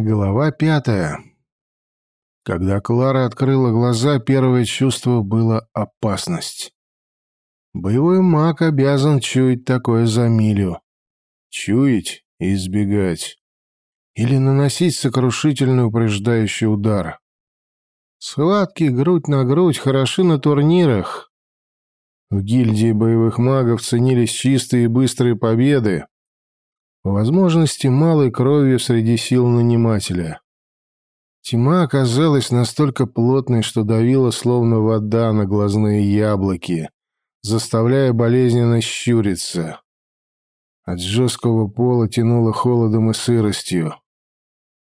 Глава пятая. Когда Клара открыла глаза, первое чувство было опасность. Боевой маг обязан чуять такое за милю. Чуять и избегать. Или наносить сокрушительный упреждающий удар. Схватки грудь на грудь хороши на турнирах. В гильдии боевых магов ценились чистые и быстрые победы, по возможности малой кровью среди сил нанимателя. Тьма оказалась настолько плотной, что давила словно вода на глазные яблоки, заставляя болезненно щуриться. От жесткого пола тянуло холодом и сыростью.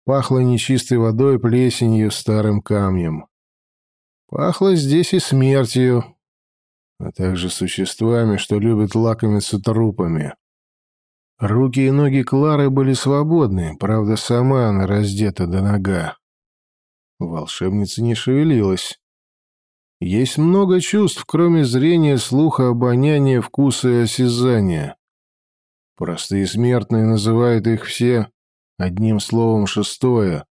Пахло нечистой водой, плесенью, старым камнем. Пахло здесь и смертью, а также существами, что любят лакомиться трупами. Руки и ноги Клары были свободны, правда, сама она раздета до нога. Волшебница не шевелилась. Есть много чувств, кроме зрения, слуха, обоняния, вкуса и осязания. Простые смертные называют их все одним словом «шестое»,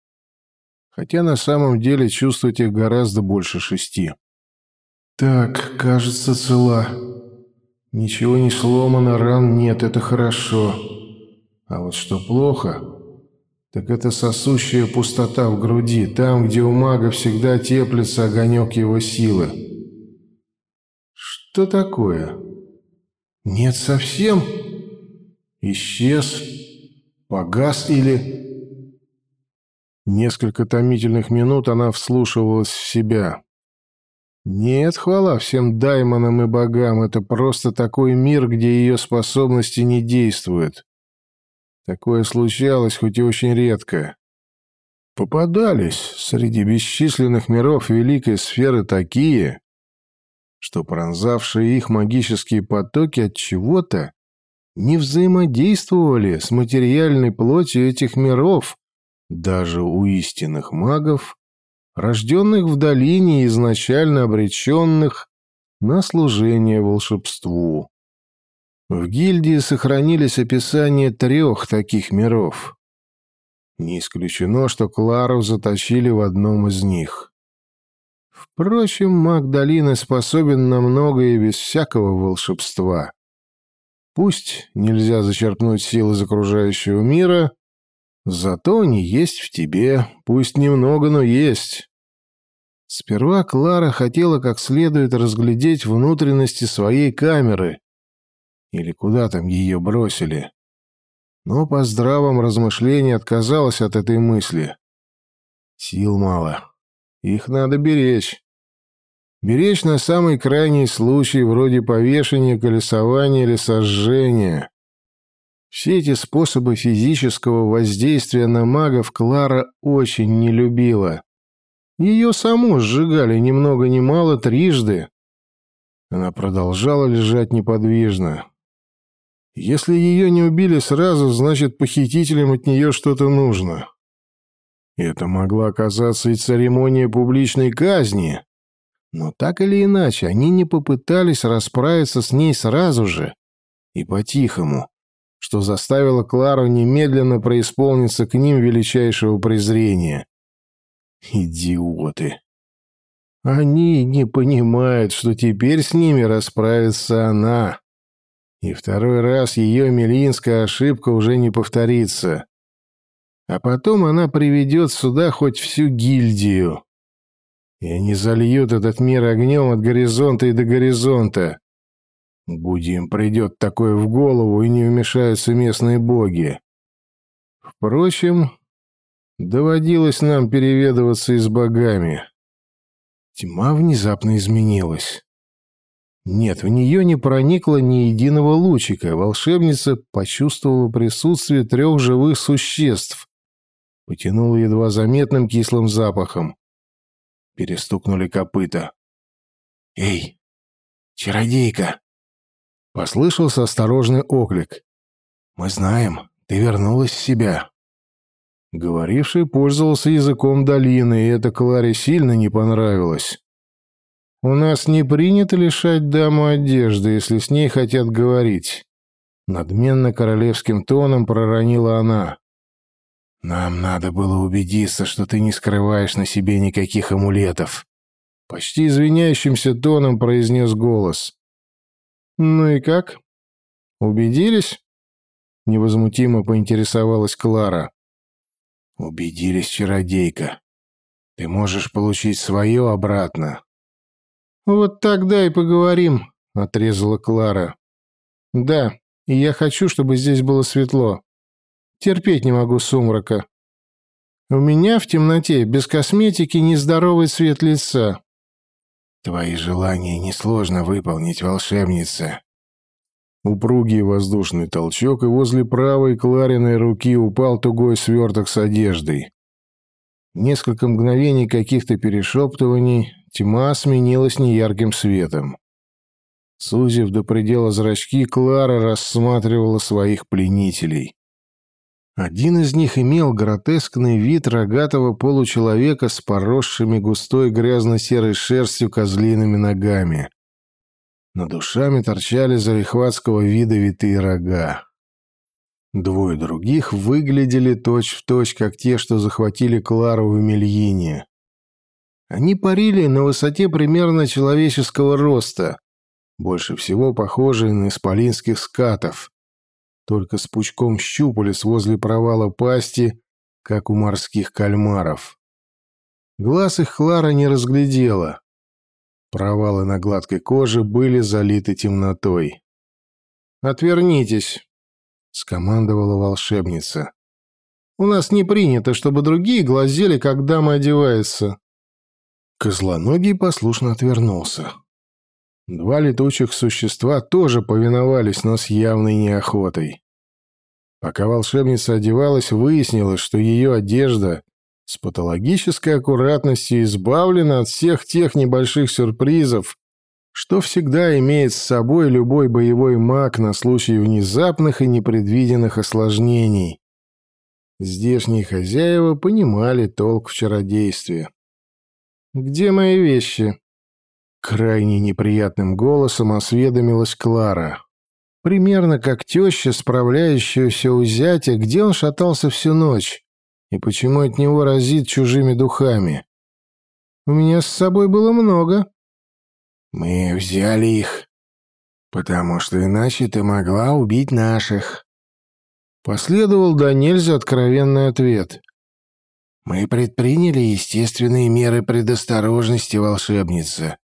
хотя на самом деле чувствовать их гораздо больше шести. «Так, кажется, цела», Ничего не сломано, ран нет, это хорошо. А вот что плохо, так это сосущая пустота в груди, там, где у мага всегда теплится огонек его силы. Что такое? Нет совсем? Исчез? Погас или... Несколько томительных минут она вслушивалась в себя. Нет, хвала всем даймонам и богам, это просто такой мир, где ее способности не действуют. Такое случалось, хоть и очень редко. Попадались среди бесчисленных миров великой сферы такие, что пронзавшие их магические потоки от чего-то не взаимодействовали с материальной плотью этих миров, даже у истинных магов рожденных в долине изначально обреченных на служение волшебству. В гильдии сохранились описания трех таких миров. Не исключено, что Клару заточили в одном из них. Впрочем, маг долины способен на многое без всякого волшебства. Пусть нельзя зачерпнуть силы из окружающего мира, зато они есть в тебе, пусть немного, но есть. Сперва Клара хотела как следует разглядеть внутренности своей камеры. Или куда там ее бросили. Но по здравом размышлении отказалась от этой мысли. Сил мало. Их надо беречь. Беречь на самый крайний случай, вроде повешения, колесования или сожжения. Все эти способы физического воздействия на магов Клара очень не любила. Ее саму сжигали ни много ни мало трижды. Она продолжала лежать неподвижно. Если ее не убили сразу, значит, похитителям от нее что-то нужно. Это могла оказаться и церемония публичной казни. Но так или иначе, они не попытались расправиться с ней сразу же и по-тихому, что заставило Клару немедленно преисполниться к ним величайшего презрения. Идиоты. Они не понимают, что теперь с ними расправится она. И второй раз ее мелинская ошибка уже не повторится. А потом она приведет сюда хоть всю гильдию. И они зальют этот мир огнем от горизонта и до горизонта. Будем придет такое в голову, и не вмешаются местные боги. Впрочем, Доводилось нам переведываться и с богами. Тьма внезапно изменилась. Нет, в нее не проникло ни единого лучика. Волшебница почувствовала присутствие трех живых существ. Потянула едва заметным кислым запахом. Перестукнули копыта. «Эй, чародейка!» Послышался осторожный оклик. «Мы знаем, ты вернулась в себя». Говоривший пользовался языком долины, и это Кларе сильно не понравилось. «У нас не принято лишать даму одежды, если с ней хотят говорить», — надменно королевским тоном проронила она. Нам надо было убедиться, что ты не скрываешь на себе никаких амулетов. Почти извиняющимся тоном произнес голос. Ну и как? Убедились? Невозмутимо поинтересовалась Клара. Убедились, чародейка. Ты можешь получить свое обратно. Вот тогда и поговорим, отрезала Клара. Да, и я хочу, чтобы здесь было светло. Терпеть не могу сумрака. У меня в темноте без косметики нездоровый цвет лица. Твои желания несложно выполнить, волшебница. Упругий воздушный толчок, и возле правой Клариной руки упал тугой сверток с одеждой. Несколько мгновений каких-то перешептываний, тьма сменилась неярким светом. Сузив до предела зрачки, Клара рассматривала своих пленителей. Один из них имел гротескный вид рогатого получеловека с поросшими густой грязно-серой шерстью козлиными ногами. Над ушами торчали зарехватского вида витые рога. Двое других выглядели точь-в-точь, точь, как те, что захватили Клару в Мельине. Они парили на высоте примерно человеческого роста, больше всего похожие на исполинских скатов, только с пучком щупалец возле провала пасти, как у морских кальмаров. Глаз их Клара не разглядела. Провалы на гладкой коже были залиты темнотой. «Отвернитесь», — скомандовала волшебница. «У нас не принято, чтобы другие глазели, как дама одевается». Козлоногий послушно отвернулся. Два летучих существа тоже повиновались, но с явной неохотой. Пока волшебница одевалась, выяснилось, что ее одежда с патологической аккуратностью избавлена от всех тех небольших сюрпризов, что всегда имеет с собой любой боевой маг на случай внезапных и непредвиденных осложнений. Здешние хозяева понимали толк в чародействе. «Где мои вещи?» Крайне неприятным голосом осведомилась Клара. Примерно как теща, справляющаяся у зятя, где он шатался всю ночь, и почему от него разит чужими духами. У меня с собой было много. Мы взяли их, потому что иначе ты могла убить наших. Последовал до нельзя откровенный ответ. Мы предприняли естественные меры предосторожности, волшебница.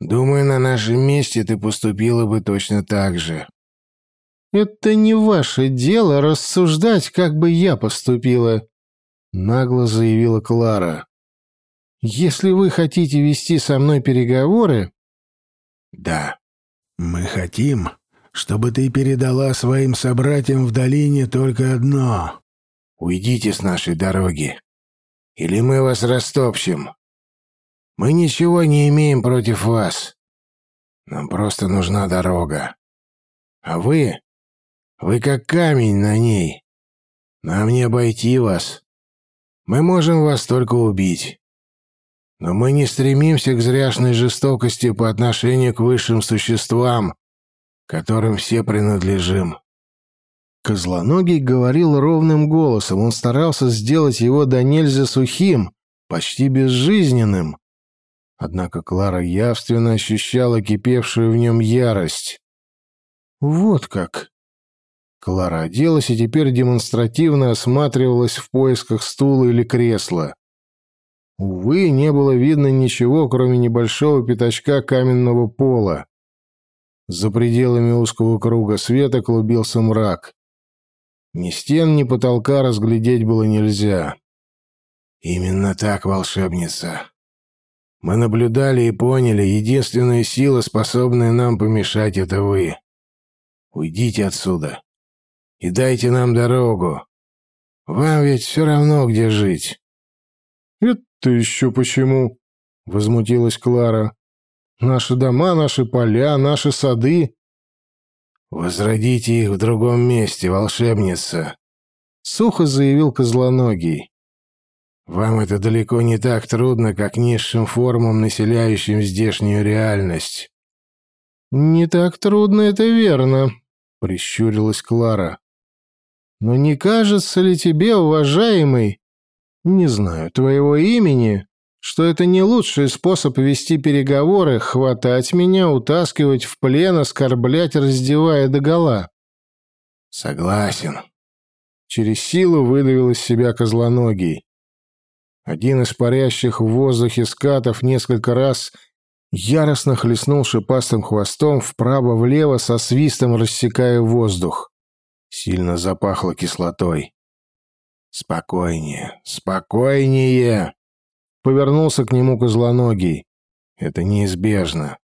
Думаю, на нашем месте ты поступила бы точно так же. Это не ваше дело рассуждать, как бы я поступила, нагло заявила Клара. Если вы хотите вести со мной переговоры, да. Мы хотим, чтобы ты передала своим собратьям в долине только одно. Уйдите с нашей дороги, или мы вас растопчем. Мы ничего не имеем против вас. Нам просто нужна дорога. А вы? Вы как камень на ней. Нам не обойти вас. Мы можем вас только убить. Но мы не стремимся к зряшной жестокости по отношению к высшим существам, которым все принадлежим. Козлоногий говорил ровным голосом, он старался сделать его до нельзя сухим, почти безжизненным. Однако Клара явственно ощущала кипевшую в нем ярость. «Вот как!» Клара оделась и теперь демонстративно осматривалась в поисках стула или кресла. Увы, не было видно ничего, кроме небольшого пятачка каменного пола. За пределами узкого круга света клубился мрак. Ни стен, ни потолка разглядеть было нельзя. «Именно так, волшебница. Мы наблюдали и поняли, единственная сила, способная нам помешать, это вы. Уйдите отсюда и дайте нам дорогу. Вам ведь все равно, где жить». «Это еще почему?» — возмутилась Клара. «Наши дома, наши поля, наши сады». «Возродите их в другом месте, волшебница», — сухо заявил Козлоногий. Вам это далеко не так трудно, как низшим формам, населяющим здешнюю реальность. Не так трудно, это верно, прищурилась Клара. Но не кажется ли тебе, уважаемый, не знаю твоего имени, что это не лучший способ вести переговоры, хватать меня, утаскивать в плен, оскорблять, раздевая догола?» «Согласен», — через силу выдавил из себя козлоногий. Один из парящих в воздухе скатов несколько раз яростно хлестнул шипастым хвостом вправо-влево со свистом рассекая воздух. Сильно запахло кислотой. «Спокойнее, спокойнее!» Повернулся к нему козлоногий. «Это неизбежно.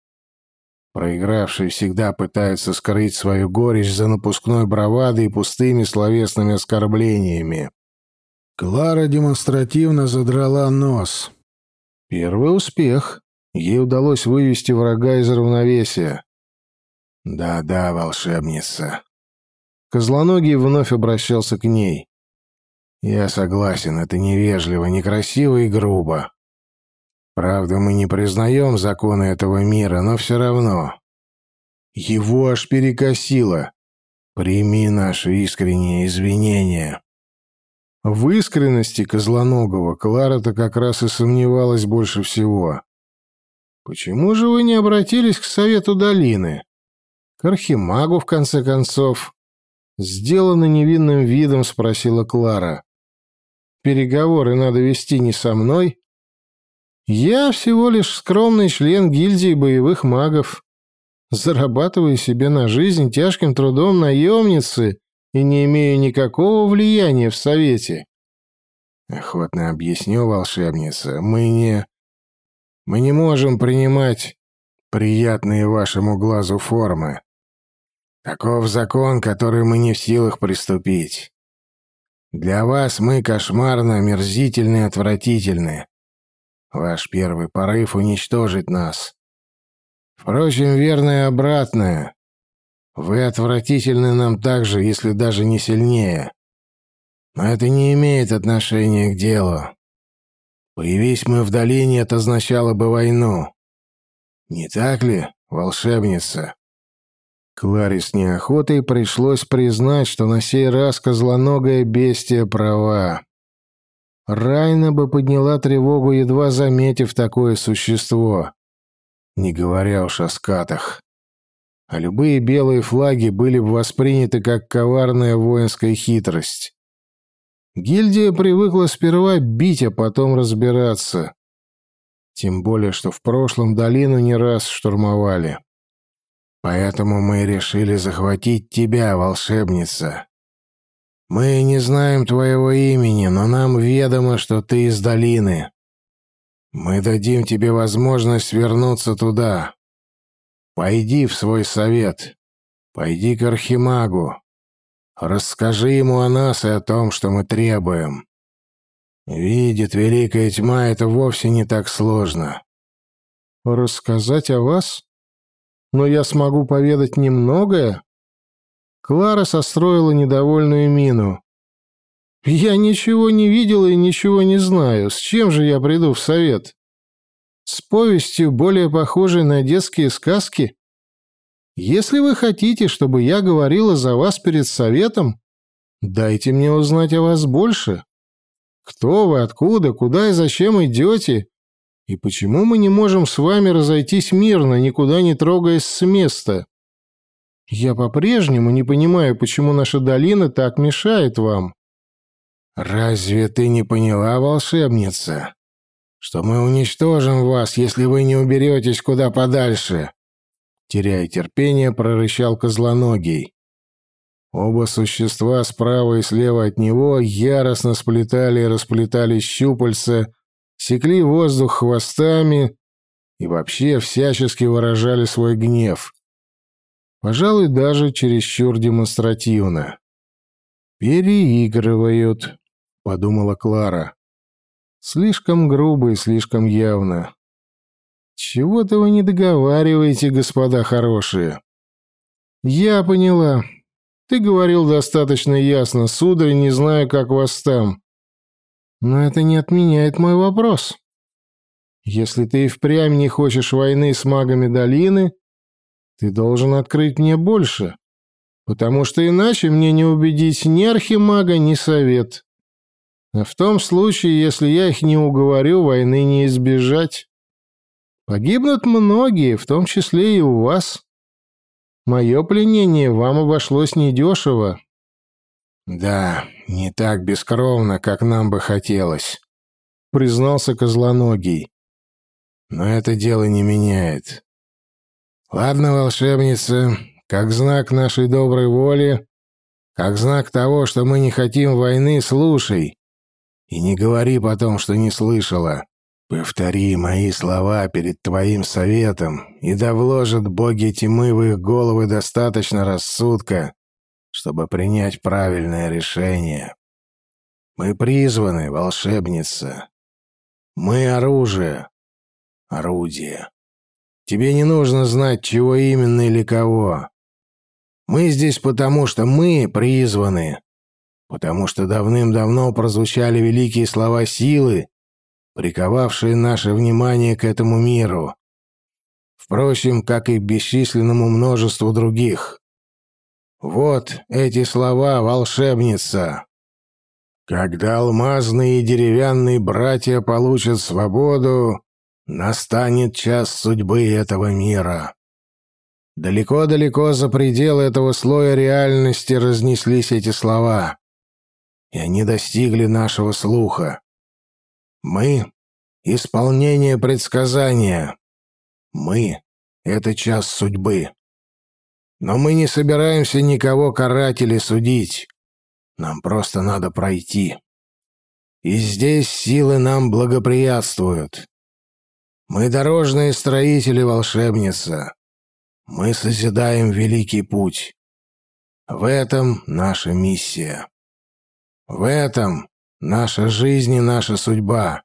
Проигравший всегда пытается скрыть свою горечь за напускной бравадой и пустыми словесными оскорблениями. Клара демонстративно задрала нос. Первый успех. Ей удалось вывести врага из равновесия. «Да-да, волшебница». Козлоногий вновь обращался к ней. «Я согласен, это невежливо, некрасиво и грубо. Правда, мы не признаем законы этого мира, но все равно. Его аж перекосило. Прими наши искренние извинения». В искренности Козлоногого Клара-то как раз и сомневалась больше всего. «Почему же вы не обратились к Совету Долины? К Архимагу, в конце концов?» Сделано невинным видом, спросила Клара. «Переговоры надо вести не со мной. Я всего лишь скромный член гильдии боевых магов. Зарабатываю себе на жизнь тяжким трудом наемницы» и не имею никакого влияния в Совете. Охотно объясню, волшебница, мы не... Мы не можем принимать приятные вашему глазу формы. Таков закон, который мы не в силах приступить. Для вас мы кошмарно, мерзительны и отвратительны. Ваш первый порыв — уничтожить нас. Впрочем, верно и обратное. Вы отвратительны нам так же, если даже не сильнее. Но это не имеет отношения к делу. Появись мы в долине, это означало бы войну. Не так ли, волшебница?» Кларе с неохотой пришлось признать, что на сей раз козлоногая бестия права. Райна бы подняла тревогу, едва заметив такое существо, не говоря уж о скатах а любые белые флаги были бы восприняты как коварная воинская хитрость. Гильдия привыкла сперва бить, а потом разбираться. Тем более, что в прошлом долину не раз штурмовали. Поэтому мы решили захватить тебя, волшебница. Мы не знаем твоего имени, но нам ведомо, что ты из долины. Мы дадим тебе возможность вернуться туда, Пойди в свой совет. Пойди к Архимагу. Расскажи ему о нас и о том, что мы требуем. Видит великая тьма, это вовсе не так сложно. Рассказать о вас? Но я смогу поведать немногое? Клара состроила недовольную мину. Я ничего не видела и ничего не знаю. С чем же я приду в совет? С повестью, более похожей на детские сказки? Если вы хотите, чтобы я говорила за вас перед советом, дайте мне узнать о вас больше. Кто вы, откуда, куда и зачем идете, и почему мы не можем с вами разойтись мирно, никуда не трогаясь с места? Я по-прежнему не понимаю, почему наша долина так мешает вам. Разве ты не поняла, волшебница? Что мы уничтожим вас, если вы не уберетесь куда подальше!» Теряя терпение, прорычал Козлоногий. Оба существа справа и слева от него яростно сплетали и расплетали щупальца, секли воздух хвостами и вообще всячески выражали свой гнев. Пожалуй, даже чересчур демонстративно. «Переигрывают», — подумала Клара. Слишком грубо и слишком явно. Чего-то вы не договариваете, господа хорошие. Я поняла. Ты говорил достаточно ясно, сударь, не знаю, как вас там. Но это не отменяет мой вопрос. Если ты и впрямь не хочешь войны с магами долины, ты должен открыть мне больше. потому что иначе мне не убедить ни архимага, ни совет. А в том случае, если я их не уговорю, войны не избежать. Погибнут многие, в том числе и у вас. Мое пленение вам обошлось недешево. Да, не так бескровно, как нам бы хотелось, признался Козлоногий. Но это дело не меняет. Ладно, волшебница, как знак нашей доброй воли, как знак того, что мы не хотим войны, слушай. И не говори потом, что не слышала. Повтори мои слова перед твоим советом, и да вложат боги тьмы в их головы достаточно рассудка, чтобы принять правильное решение. Мы призваны, волшебница. Мы оружие, орудие. Тебе не нужно знать, чего именно или кого. Мы здесь потому, что мы призваны, потому что давным-давно прозвучали великие слова силы, приковавшие наше внимание к этому миру. Впрочем, как и бесчисленному множеству других. Вот эти слова, волшебница. Когда алмазные и деревянные братья получат свободу, настанет час судьбы этого мира. Далеко-далеко за пределы этого слоя реальности разнеслись эти слова, и они достигли нашего слуха. Мы — исполнение предсказания. Мы — это час судьбы. Но мы не собираемся никого карать или судить. Нам просто надо пройти. И здесь силы нам благоприятствуют. Мы дорожные строители, волшебница. Мы созидаем великий путь. В этом наша миссия. В этом наша жизнь и наша судьба.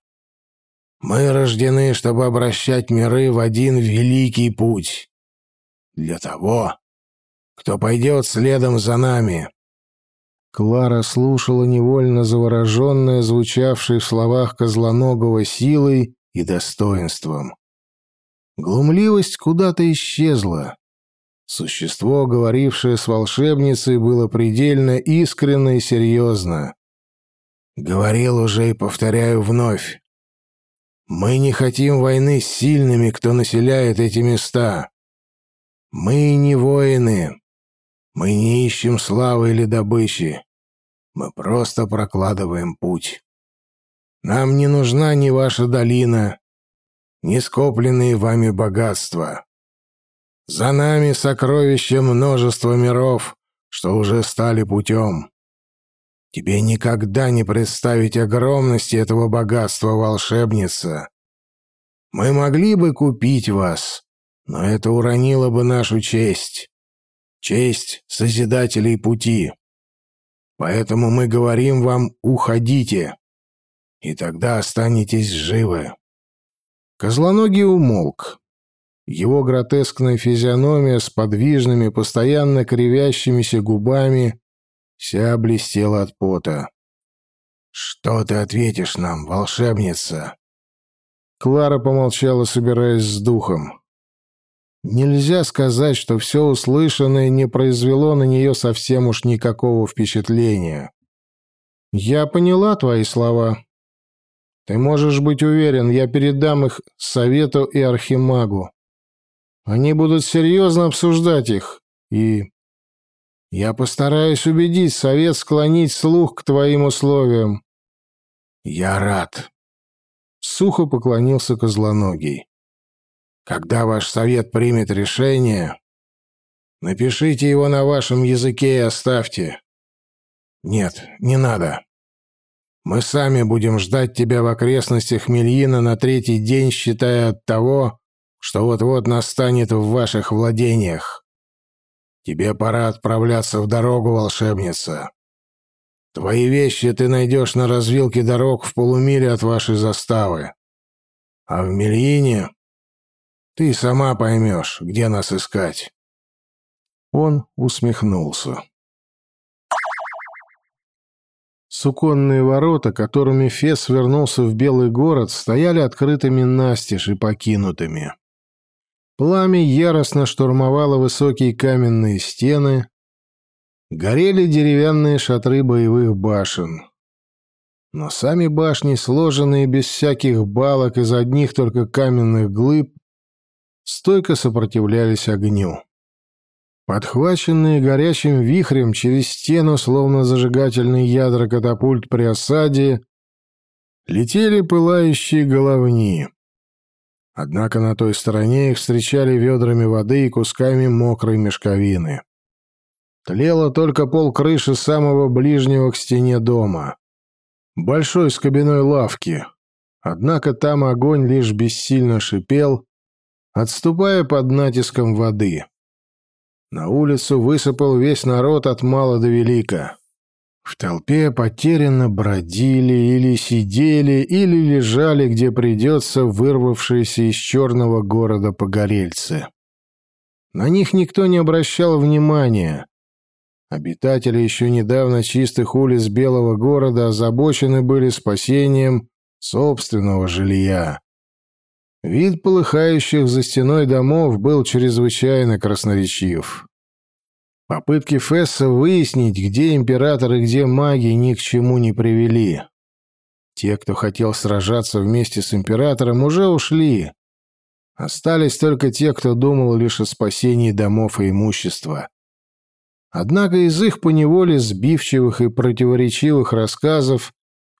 Мы рождены, чтобы обращать миры в один великий путь. Для того, кто пойдет следом за нами. Клара слушала невольно завороженная, звучавшей в словах Козлоногого силой и достоинством. Глумливость куда-то исчезла. Существо, говорившее с волшебницей, было предельно искренно и серьезно. «Говорил уже и повторяю вновь. Мы не хотим войны с сильными, кто населяет эти места. Мы не воины. Мы не ищем славы или добычи. Мы просто прокладываем путь. Нам не нужна ни ваша долина, не скопленные вами богатства. За нами сокровища множества миров, что уже стали путем. Тебе никогда не представить огромности этого богатства, волшебница. Мы могли бы купить вас, но это уронило бы нашу честь. Честь Созидателей Пути. Поэтому мы говорим вам «уходите», и тогда останетесь живы. Козлоногий умолк. Его гротескная физиономия с подвижными, постоянно кривящимися губами вся блестела от пота. «Что ты ответишь нам, волшебница?» Клара помолчала, собираясь с духом. Нельзя сказать, что все услышанное не произвело на нее совсем уж никакого впечатления. «Я поняла твои слова», ты можешь быть уверен, я передам их Совету и Архимагу. Они будут серьезно обсуждать их, и... Я постараюсь убедить Совет склонить слух к твоим условиям. Я рад. Сухо поклонился Козлоногий. Когда ваш Совет примет решение, напишите его на вашем языке и оставьте. Нет, не надо. Мы сами будем ждать тебя в окрестностях Мельина на третий день, считая от того, что вот-вот настанет в ваших владениях. Тебе пора отправляться в дорогу, волшебница. Твои вещи ты найдешь на развилке дорог в полумиле от вашей заставы. А в Мельине ты сама поймешь, где нас искать». Он усмехнулся. Суконные ворота, которыми Фес вернулся в Белый город, стояли открытыми настежь и покинутыми. Пламя яростно штурмовало высокие каменные стены, Горели деревянные шатры боевых башен. Но сами башни, сложенные без всяких балок из одних только каменных глыб, стойко сопротивлялись огню. Подхваченные горячим вихрем через стену, словно зажигательные ядра катапульт при осаде, летели пылающие головни. Однако на той стороне их встречали ведрами воды и кусками мокрой мешковины. Тлело только пол крыши самого ближнего к стене дома. Большой скобяной лавки. Однако там огонь лишь бессильно шипел, отступая под натиском воды. На улицу высыпал весь народ от мала до велика. В толпе потерянно бродили или сидели, или лежали, где придется, вырвавшиеся из черного города погорельцы. На них никто не обращал внимания. Обитатели еще недавно чистых улиц Белого города озабочены были спасением собственного жилья. Вид полыхающих за стеной домов был чрезвычайно красноречив. Попытки Фесса выяснить, где император и где маги, ни к чему не привели. Те, кто хотел сражаться вместе с императором, уже ушли. Остались только те, кто думал лишь о спасении домов и имущества. Однако из их поневоле сбивчивых и противоречивых рассказов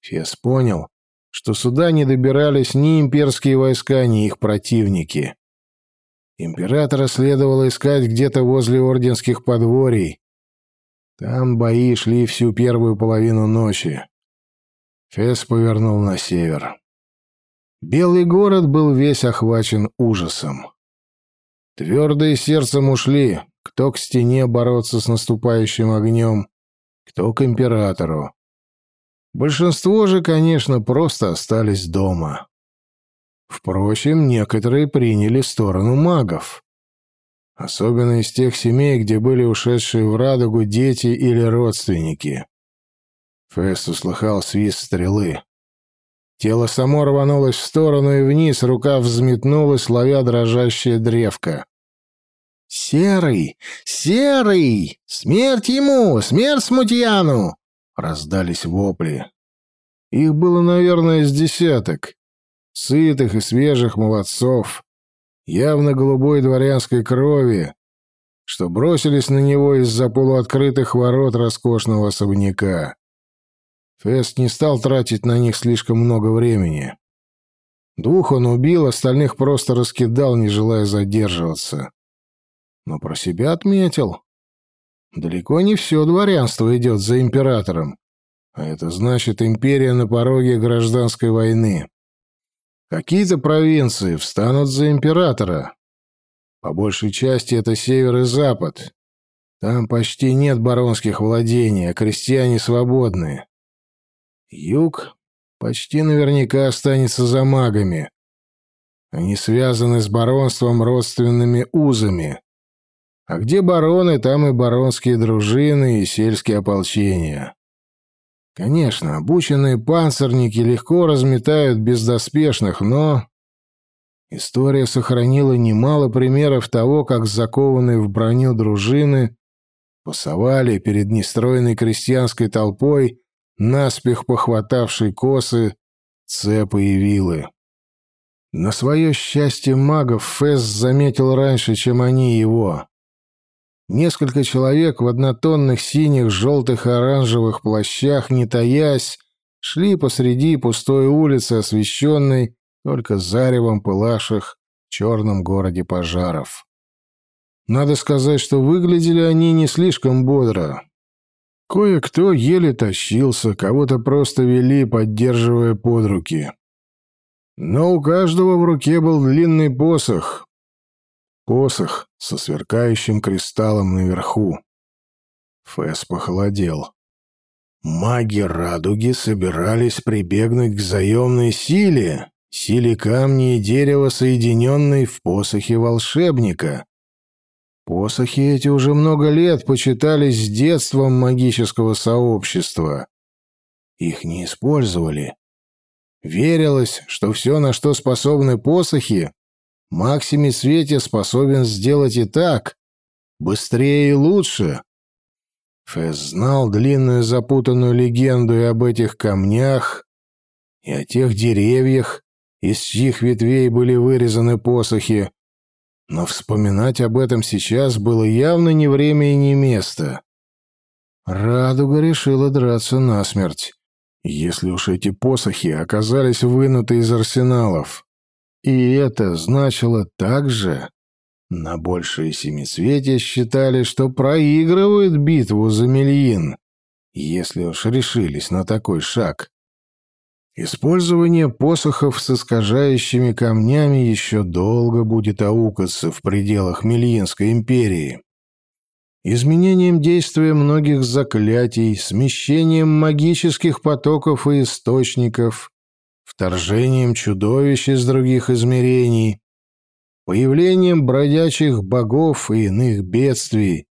Фес понял, что сюда не добирались ни имперские войска, ни их противники. Императора следовало искать где-то возле орденских подворий. Там бои шли всю первую половину ночи. Фес повернул на север. Белый город был весь охвачен ужасом. Твердые сердцем ушли, кто к стене бороться с наступающим огнем, кто к императору. Большинство же, конечно, просто остались дома. Впрочем, некоторые приняли сторону магов. Особенно из тех семей, где были ушедшие в радугу дети или родственники. Фесс услыхал свист стрелы. Тело само рванулось в сторону и вниз, рука взметнулась, ловя дрожащее древко. «Серый! Серый! Смерть ему! Смерть Смутьяну!» Раздались вопли. Их было, наверное, с десяток. Сытых и свежих молодцов, явно голубой дворянской крови, что бросились на него из-за полуоткрытых ворот роскошного особняка. Фест не стал тратить на них слишком много времени. Двух он убил, остальных просто раскидал, не желая задерживаться но про себя отметил. Далеко не все дворянство идет за императором, а это значит империя на пороге гражданской войны. Какие-то провинции встанут за императора. По большей части это север и запад. Там почти нет баронских владений, а крестьяне свободны. Юг почти наверняка останется за магами. Они связаны с баронством родственными узами. А где бароны, там и баронские дружины, и сельские ополчения. Конечно, обученные панцирники легко разметают бездоспешных, но... История сохранила немало примеров того, как закованные в броню дружины пасовали перед нестроенной крестьянской толпой, наспех похватавшей косы, цепы и вилы. На свое счастье магов Фесс заметил раньше, чем они его. Несколько человек в однотонных синих, желтых и оранжевых плащах, не таясь, шли посреди пустой улицы, освещенной только заревом пылавших в черном городе пожаров. Надо сказать, что выглядели они не слишком бодро. Кое-кто еле тащился, кого-то просто вели, поддерживая под руки. Но у каждого в руке был длинный посох, посох со сверкающим кристаллом наверху. Фэс похолодел. Маги радуги собирались прибегнуть к заемной силе, силе камня и дерева, соединенной в посохе волшебника. Посохи эти уже много лет почитались с детством магического сообщества. Их не использовали. Верилось, что все, на что способны посохи, Максиме Свете способен сделать и так, быстрее и лучше. Фэс знал длинную запутанную легенду и об этих камнях, и о тех деревьях, из чьих ветвей были вырезаны посохи, но вспоминать об этом сейчас было явно не время и не место. Радуга решила драться насмерть, если уж эти посохи оказались вынуты из арсеналов. И это значило также... На большие семицветия считали, что проигрывают битву за Мельин, если уж решились на такой шаг. Использование посохов с искажающими камнями еще долго будет аукаться в пределах Мельинской империи. Изменением действия многих заклятий, смещением магических потоков и источников, вторжением чудовищ из других измерений, появлением бродячих богов и иных бедствий,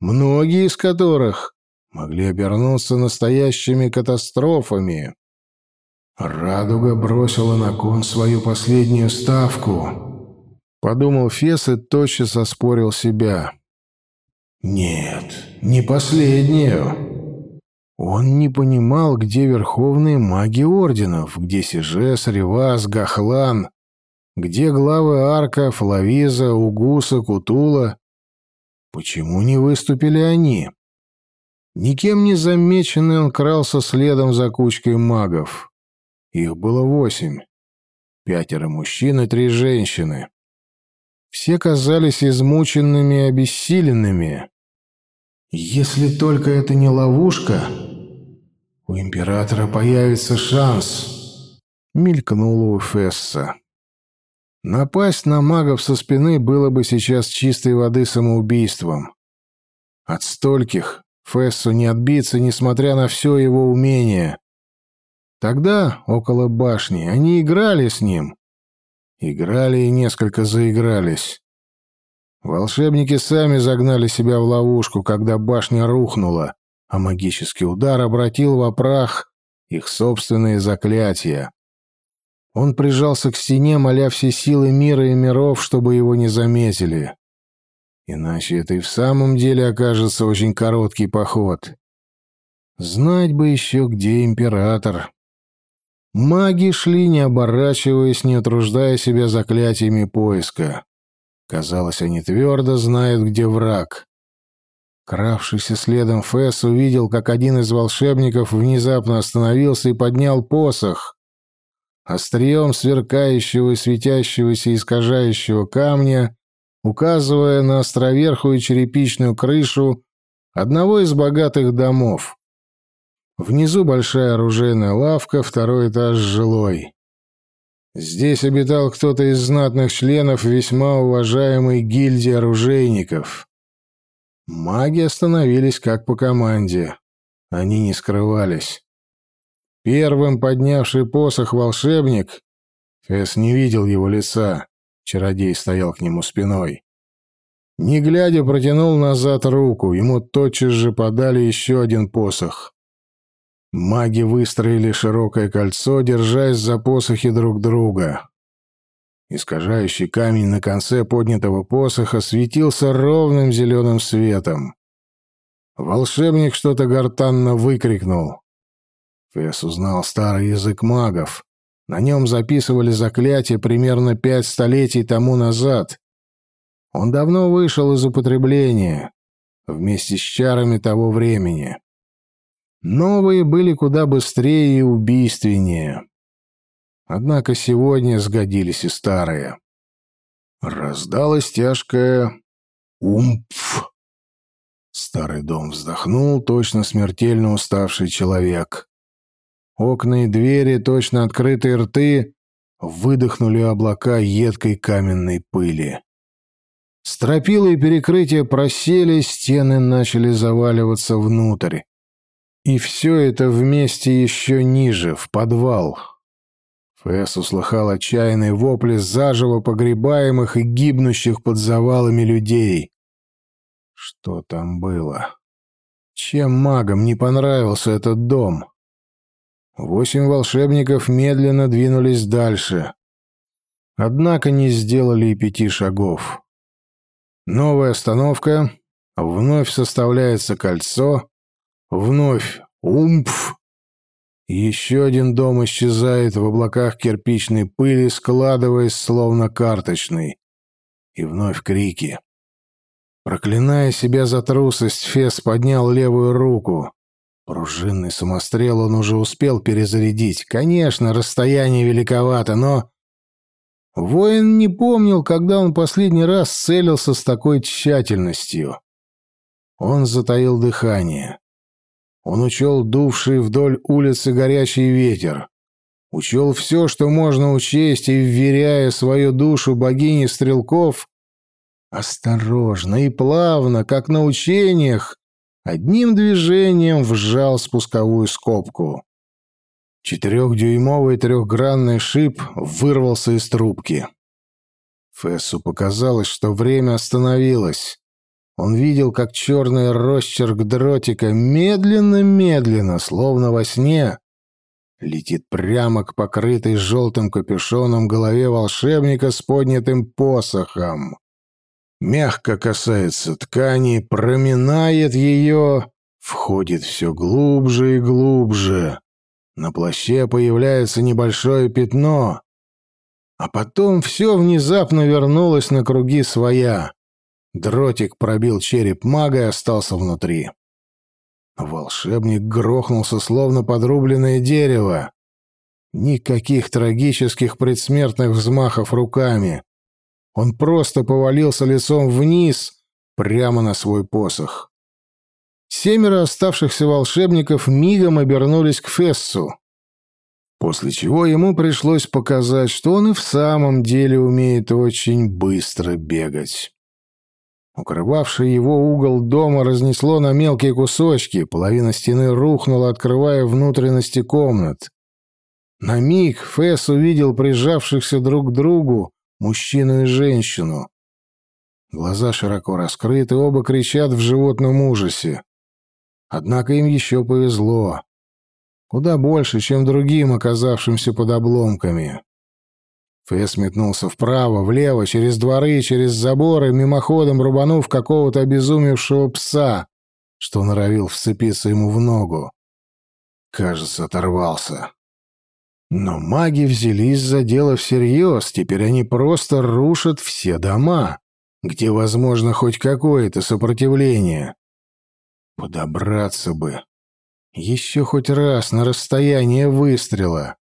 многие из которых могли обернуться настоящими катастрофами. «Радуга бросила на кон свою последнюю ставку», — подумал Фес и тотчас оспорил себя. «Нет, не последнюю». Он не понимал, где верховные маги орденов, где Сижес, Ревас, Гахлан, где главы Арка, Флавиза, Угуса, Кутула. Почему не выступили они? Никем не замеченный он крался следом за кучкой магов. Их было восемь. Пятеро мужчин и три женщины. Все казались измученными и обессиленными. Если только это не ловушка, у императора появится шанс, мелькнуло у Фесса. Напасть на магов со спины было бы сейчас чистой воды самоубийством. От стольких Фессу не отбиться, несмотря на все его умение. Тогда, около башни, они играли с ним. Играли и несколько заигрались. Волшебники сами загнали себя в ловушку, когда башня рухнула, а магический удар обратил в прах их собственные заклятия. Он прижался к стене, моля все силы мира и миров, чтобы его не заметили. Иначе это и в самом деле окажется очень короткий поход. Знать бы еще, где император. Маги шли, не оборачиваясь, не утруждая себя заклятиями поиска. Казалось, они твердо знают, где враг. Кравшийся следом Фесс увидел, как один из волшебников внезапно остановился и поднял посох. Острием сверкающего и светящегося искажающего камня, указывая на островерхую черепичную крышу одного из богатых домов. Внизу большая оружейная лавка, второй этаж жилой. Здесь обитал кто-то из знатных членов весьма уважаемой гильдии оружейников. Маги остановились как по команде. Они не скрывались. Первым поднявший посох волшебник, Фесс не видел его лица, чародей стоял к нему спиной. Не глядя, протянул назад руку, ему тотчас же подали еще один посох. Маги выстроили широкое кольцо, держась за посохи друг друга. Искажающий камень на конце поднятого посоха светился ровным зеленым светом. Волшебник что-то гортанно выкрикнул. Фесс узнал старый язык магов. На нем записывали заклятия примерно пять столетий тому назад. Он давно вышел из употребления, вместе с чарами того времени. Новые были куда быстрее и убийственнее. Однако сегодня сгодились и старые. Раздалось тяжкое «умпф». Старый дом вздохнул, точно смертельно уставший человек. Окна и двери, точно открытые рты, выдохнули облака едкой каменной пыли. Стропила и перекрытия просели, стены начали заваливаться внутрь. И все это вместе еще ниже, в подвал. Фэс услыхал отчаянные вопли заживо погребаемых и гибнущих под завалами людей. Что там было? Чем магам не понравился этот дом? Восемь волшебников медленно двинулись дальше. Однако не сделали и пяти шагов. Новая остановка. Вновь составляется кольцо. Вновь умпф. Еще один дом исчезает в облаках кирпичной пыли, складываясь словно карточный. И вновь крики. Проклиная себя за трусость, Фес поднял левую руку. Пружинный самострел он уже успел перезарядить. Конечно, расстояние великовато, но... Воин не помнил, когда он последний раз целился с такой тщательностью. Он затаил дыхание. Он учел дувший вдоль улицы горячий ветер. Учел все, что можно учесть, и, вверяя свою душу богине стрелков, осторожно и плавно, как на учениях, одним движением вжал спусковую скобку. Четырехдюймовый трехгранный шип вырвался из трубки. Фессу показалось, что время остановилось. Он видел, как черный росчерк дротика медленно-медленно, словно во сне, летит прямо к покрытой желтым капюшоном голове волшебника с поднятым посохом. Мягко касается ткани, проминает ее, входит все глубже и глубже. На плаще появляется небольшое пятно, а потом все внезапно вернулось на круги своя. Дротик пробил череп мага и остался внутри. Волшебник грохнулся, словно подрубленное дерево. Никаких трагических предсмертных взмахов руками. Он просто повалился лицом вниз, прямо на свой посох. Семеро оставшихся волшебников мигом обернулись к Фессу, после чего ему пришлось показать, что он и в самом деле умеет очень быстро бегать. Укрывавший его угол дома разнесло на мелкие кусочки, половина стены рухнула, открывая внутренности комнат. На миг Фесс увидел прижавшихся друг к другу мужчину и женщину. Глаза широко раскрыты, оба кричат в животном ужасе. Однако им еще повезло. Куда больше, чем другим, оказавшимся под обломками. Фэс метнулся вправо, влево, через дворы, через заборы, мимоходом рубанув какого-то обезумевшего пса, что норовил вцепиться ему в ногу. Кажется, оторвался. Но маги взялись за дело всерьез, теперь они просто рушат все дома, где возможно хоть какое-то сопротивление. Подобраться бы. Еще хоть раз на расстояние выстрела.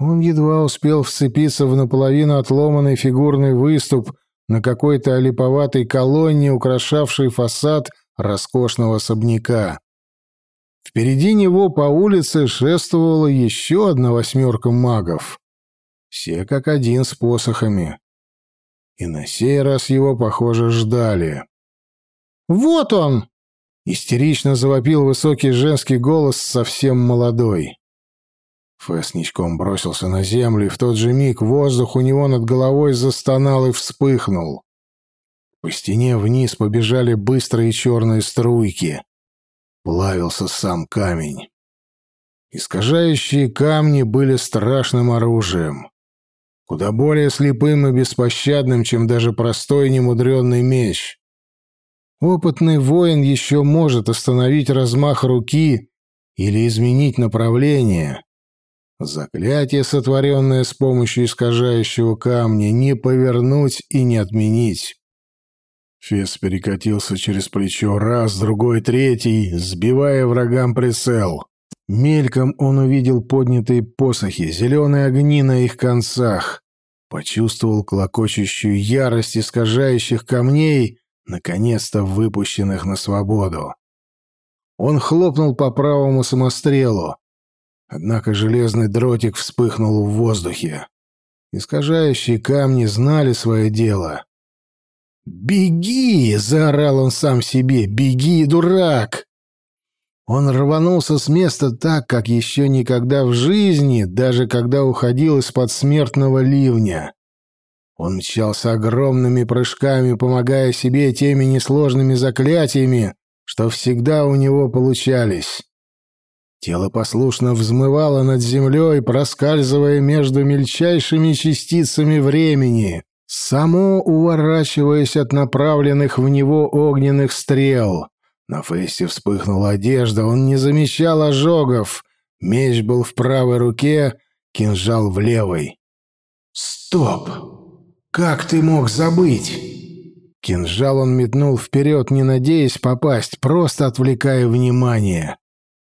Он едва успел вцепиться в наполовину отломанный фигурный выступ на какой-то олиповатой колонне, украшавшей фасад роскошного особняка. Впереди него по улице шествовала еще одна восьмерка магов. Все как один с посохами. И на сей раз его, похоже, ждали. «Вот он!» Истерично завопил высокий женский голос, совсем молодой. Фэс ничком бросился на землю, и в тот же миг воздух у него над головой застонал и вспыхнул. По стене вниз побежали быстрые черные струйки. Плавился сам камень. Искажающие камни были страшным оружием. Куда более слепым и беспощадным, чем даже простой немудренный меч. Опытный воин еще может остановить размах руки или изменить направление. Заклятие, сотворенное с помощью искажающего камня, не повернуть и не отменить. Фес перекатился через плечо раз, другой, третий, сбивая врагам прицел. Мельком он увидел поднятые посохи, зеленые огни на их концах. Почувствовал клокочущую ярость искажающих камней наконец-то выпущенных на свободу. Он хлопнул по правому самострелу, однако железный дротик вспыхнул в воздухе. Искажающие камни знали свое дело. «Беги!» — заорал он сам себе. «Беги, дурак!» Он рванулся с места так, как еще никогда в жизни, даже когда уходил из-под смертного ливня. Он мчался огромными прыжками, помогая себе теми несложными заклятиями, что всегда у него получались. Тело послушно взмывало над землей, проскальзывая между мельчайшими частицами времени, само уворачиваясь от направленных в него огненных стрел. На Фесте вспыхнула одежда, он не замечал ожогов. Меч был в правой руке, кинжал в левой. «Стоп! Как ты мог забыть?» Кинжал он метнул вперед, не надеясь попасть, просто отвлекая внимание.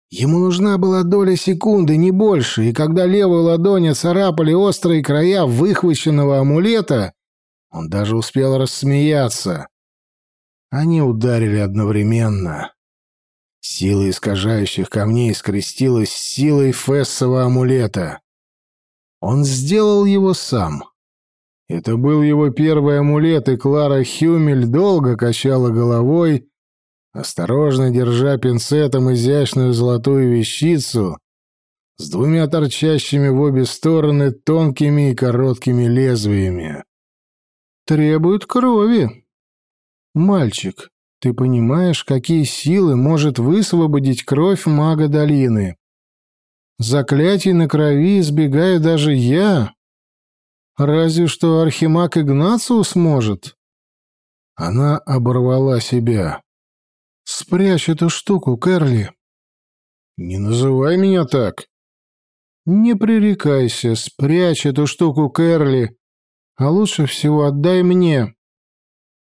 Ему нужна была доля секунды, не больше, и когда левую ладонь царапали острые края выхваченного амулета, он даже успел рассмеяться. Они ударили одновременно. Сила искажающих камней скрестилась с силой фессового амулета. Он сделал его сам. Это был его первый амулет, и Клара Хюмель долго качала головой, осторожно держа пинцетом изящную золотую вещицу с двумя торчащими в обе стороны тонкими и короткими лезвиями. «Требует крови. Мальчик, ты понимаешь, какие силы может высвободить кровь мага долины? Заклятий на крови избегаю даже я. Разве что архимаг Игнациус может». Она оборвала себя. «Спрячь эту штуку, Кэрли». «Не называй меня так». «Не пререкайся, спрячь эту штуку, Кэрли, а лучше всего отдай мне».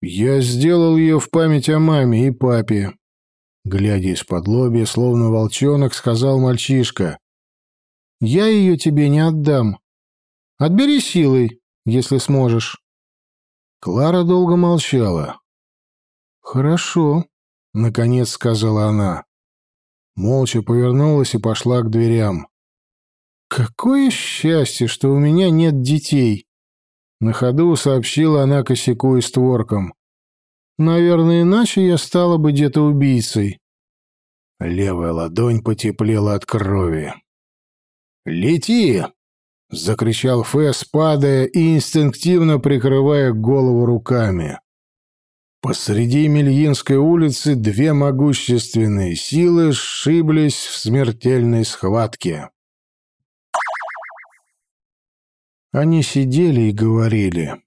«Я сделал ее в память о маме и папе», — глядя из-под лобья, словно волчонок, сказал мальчишка. «Я ее тебе не отдам. Отбери силой, если сможешь». Клара долго молчала. «Хорошо», Наконец сказала она. Молча повернулась и пошла к дверям. «Какое счастье, что у меня нет детей!» На ходу сообщила она косяку и створкам. «Наверное, иначе я стала бы где-то убийцей». Левая ладонь потеплела от крови. «Лети!» — закричал Фэс, падая и инстинктивно прикрывая голову руками. Посреди Мельинской улицы две могущественные силы сшиблись в смертельной схватке. Они сидели и говорили.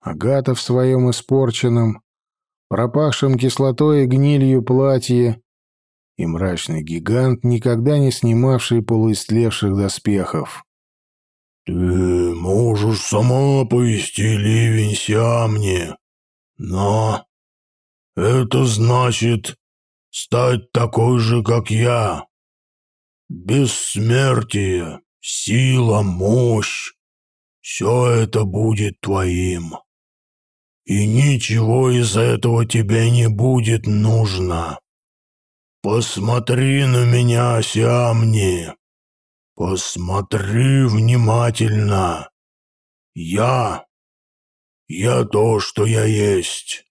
Агата в своем испорченном, пропахшем кислотой и гнилью платье, и мрачный гигант, никогда не снимавший полуистлевших доспехов. «Ты можешь сама повести ливень Сиамне», но это значит стать такой же, как я. Бессмертие, сила, мощь — все это будет твоим. И ничего из этого тебе не будет нужно. Посмотри на меня, Сиамни. Посмотри внимательно. Я я то, что я есть.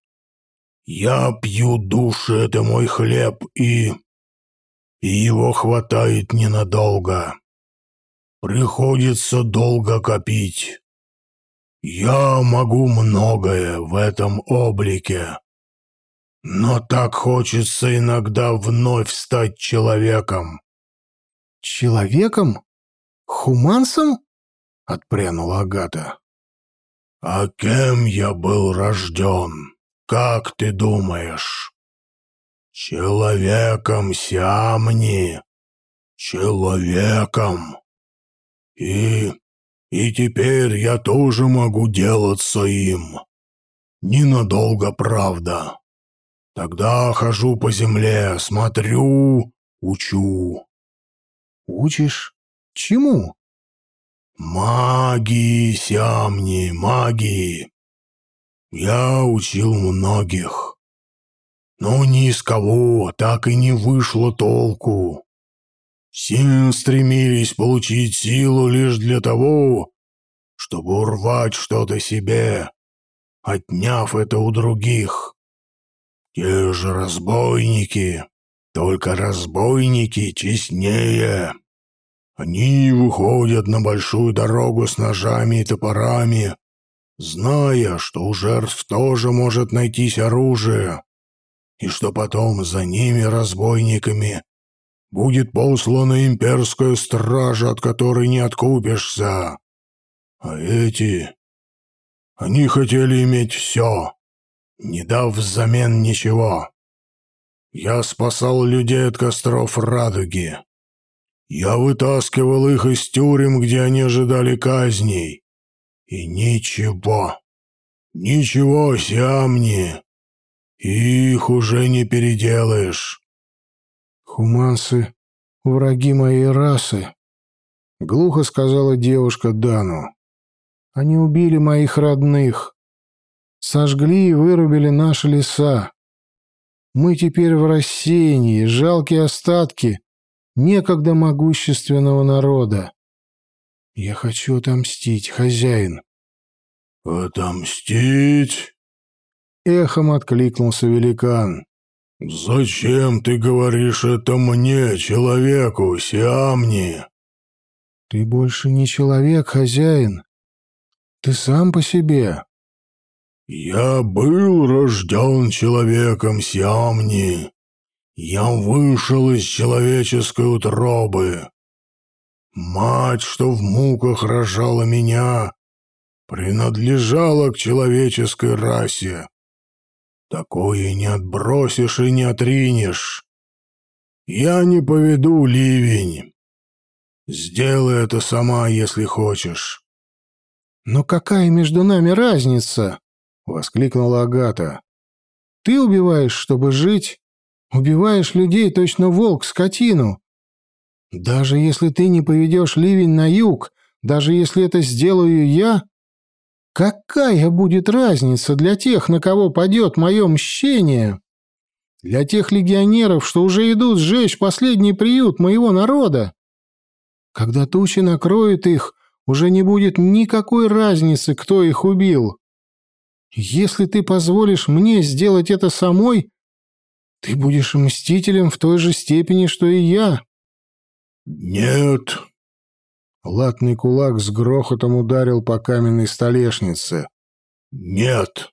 Я пью души, это мой хлеб, и... И его хватает ненадолго. Приходится долго копить. Я могу многое в этом облике. Но так хочется иногда вновь стать человеком. «Человеком? Хумансом?» — отпрянула Агата. «А кем я был рожден? Как ты думаешь?» «Человеком, Сиамни, человеком. И... и теперь я тоже могу делаться им. Ненадолго, правда. Тогда хожу по земле, смотрю, учу». «Учишь? Чему?» Магии, сямни, магии. Я учил многих. Но ни из кого так и не вышло толку. Все стремились получить силу лишь для того, чтобы урвать что-то себе, отняв это у других. Те же разбойники, только разбойники честнее. Они выходят на большую дорогу с ножами и топорами, зная, что у жертв тоже может найтись оружие, и что потом за ними, разбойниками, будет послана имперская стража, от которой не откупишься. А эти... Они хотели иметь все, не дав взамен ничего. Я спасал людей от костров радуги. Я вытаскивал их из тюрем, где они ожидали казней. И ничего, ничего, Сиамни, их уже не переделаешь. Хуманцы — враги моей расы, — глухо сказала девушка Дану. Они убили моих родных, сожгли и вырубили наши леса. Мы теперь в рассеянии, жалкие остатки некогда могущественного народа. Я хочу отомстить, хозяин. «Отомстить?» — эхом откликнулся великан. «Зачем ты говоришь это мне, человеку, Сиамни?» «Ты больше не человек, хозяин. Ты сам по себе». «Я был рожден человеком, Сиамни. Я вышел из человеческой утробы. Мать, что в муках рожала меня, принадлежала к человеческой расе. Такое не отбросишь и не отринешь. Я не поведу ливень. Сделай это сама, если хочешь. Но какая между нами разница? воскликнула Агата. Ты убиваешь, чтобы жить, убиваешь людей точно волк скотину. Даже если ты не поведешь ливень на юг, даже если это сделаю я, Какая будет разница для тех, на кого падет мое мщение? Для тех легионеров, что уже идут сжечь последний приют моего народа? Когда тучи накроют их, уже не будет никакой разницы, кто их убил. Если ты позволишь мне сделать это самой, ты будешь мстителем в той же степени, что и я. Нет, Латный кулак с грохотом ударил по каменной столешнице. «Нет!»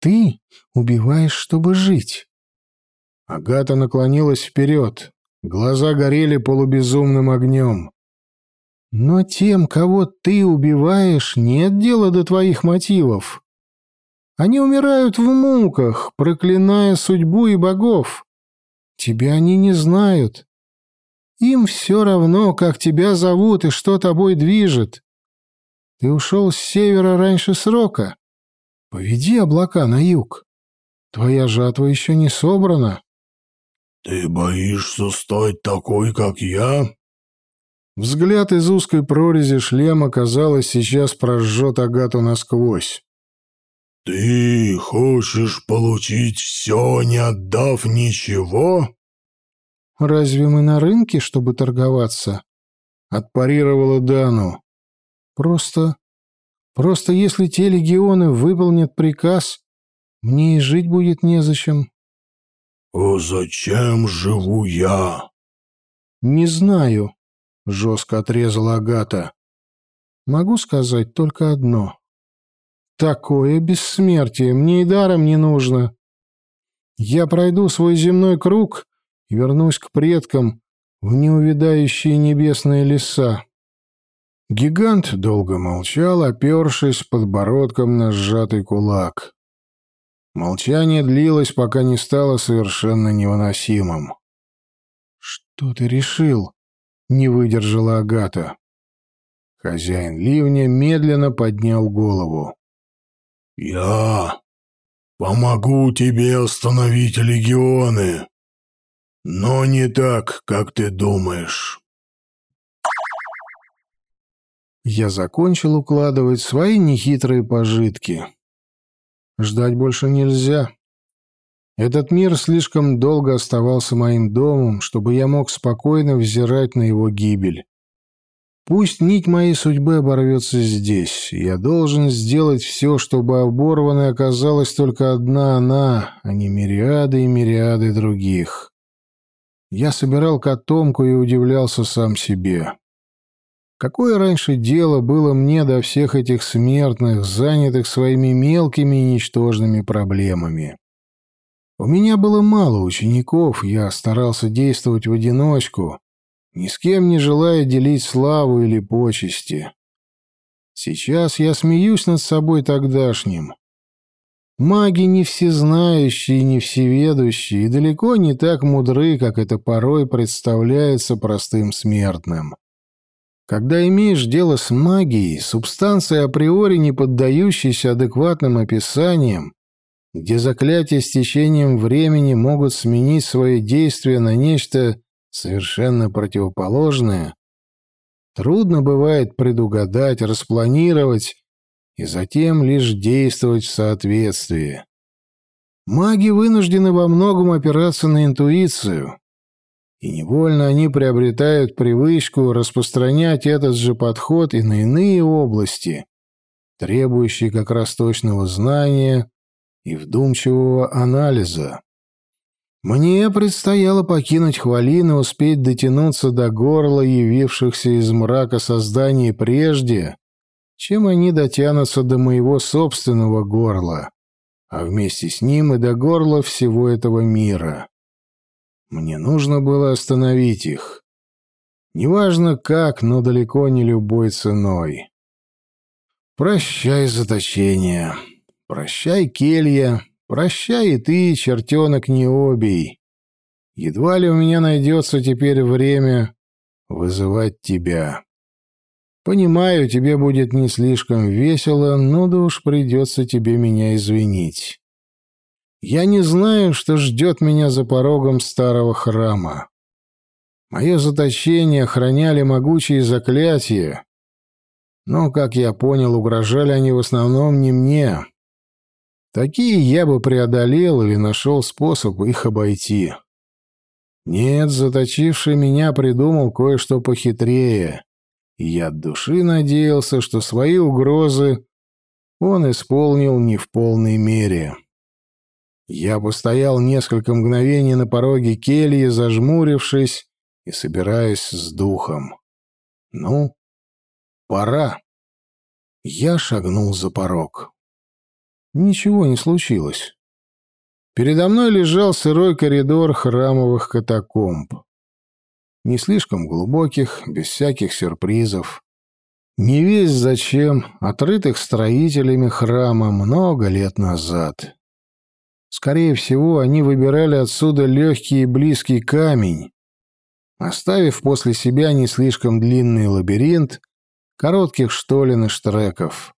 «Ты убиваешь, чтобы жить!» Агата наклонилась вперед. Глаза горели полубезумным огнем. «Но тем, кого ты убиваешь, нет дела до твоих мотивов. Они умирают в муках, проклиная судьбу и богов. Тебя они не знают. Им все равно, как тебя зовут и что тобой движет. Ты ушел с севера раньше срока. Поведи облака на юг. Твоя жатва еще не собрана. Ты боишься стать такой, как я? Взгляд из узкой прорези шлема, казалось, сейчас прожжет Агату насквозь. «Ты хочешь получить все, не отдав ничего?» Разве мы на рынке, чтобы торговаться? Отпарировала Дану. Просто... Просто если те легионы выполнят приказ, мне и жить будет незачем. «А зачем живу я?» «Не знаю», — жестко отрезала Агата. «Могу сказать только одно. Такое бессмертие мне и даром не нужно. Я пройду свой земной круг и вернусь к предкам в неувидающие небесные леса. Гигант долго молчал, опершись подбородком на сжатый кулак. Молчание длилось, пока не стало совершенно невыносимым. «Что ты решил?» — не выдержала Агата. Хозяин ливня медленно поднял голову. «Я помогу тебе остановить легионы!» Но не так, как ты думаешь. Я закончил укладывать свои нехитрые пожитки. Ждать больше нельзя. Этот мир слишком долго оставался моим домом, чтобы я мог спокойно взирать на его гибель. Пусть нить моей судьбы оборвется здесь. Я должен сделать все, чтобы оборванной оказалась только одна она, а не мириады и мириады других. Я собирал котомку и удивлялся сам себе. Какое раньше дело было мне до всех этих смертных, занятых своими мелкими и ничтожными проблемами? У меня было мало учеников, я старался действовать в одиночку, ни с кем не желая делить славу или почести. Сейчас я смеюсь над собой тогдашним. Маги не всезнающие, не всеведущие и далеко не так мудры, как это порой представляется простым смертным. Когда имеешь дело с магией, субстанцией априори не поддающейся адекватным описаниям, где заклятия с течением времени могут сменить свои действия на нечто совершенно противоположное, трудно бывает предугадать, распланировать и затем лишь действовать в соответствии. Маги вынуждены во многом опираться на интуицию, и невольно они приобретают привычку распространять этот же подход и на иные области, требующие как раз точного знания и вдумчивого анализа. Мне предстояло покинуть Хвалин и успеть дотянуться до горла явившихся из мрака созданий прежде, чем они дотянутся до моего собственного горла, а вместе с ним и до горла всего этого мира. Мне нужно было остановить их. Неважно как, но далеко не любой ценой. Прощай, заточение. Прощай, келья. Прощай и ты, чертенок необий. Едва ли у меня найдется теперь время вызывать тебя. Понимаю, тебе будет не слишком весело, но да уж придется тебе меня извинить. Я не знаю, что ждет меня за порогом старого храма. Мое заточение охраняли могучие заклятия, но, как я понял, угрожали они в основном не мне. Такие я бы преодолел или нашел способ их обойти. Нет, заточивший меня придумал кое-что похитрее, и я от души надеялся, что свои угрозы он исполнил не в полной мере. Я постоял несколько мгновений на пороге кельи, зажмурившись и собираясь с духом. Ну, пора. Я шагнул за порог. Ничего не случилось. Передо мной лежал сырой коридор храмовых катакомб. Не слишком глубоких, без всяких сюрпризов. Не весь зачем, отрытых строителями храма много лет назад. Скорее всего, они выбирали отсюда легкий и близкий камень, оставив после себя не слишком длинный лабиринт коротких штолен и штреков.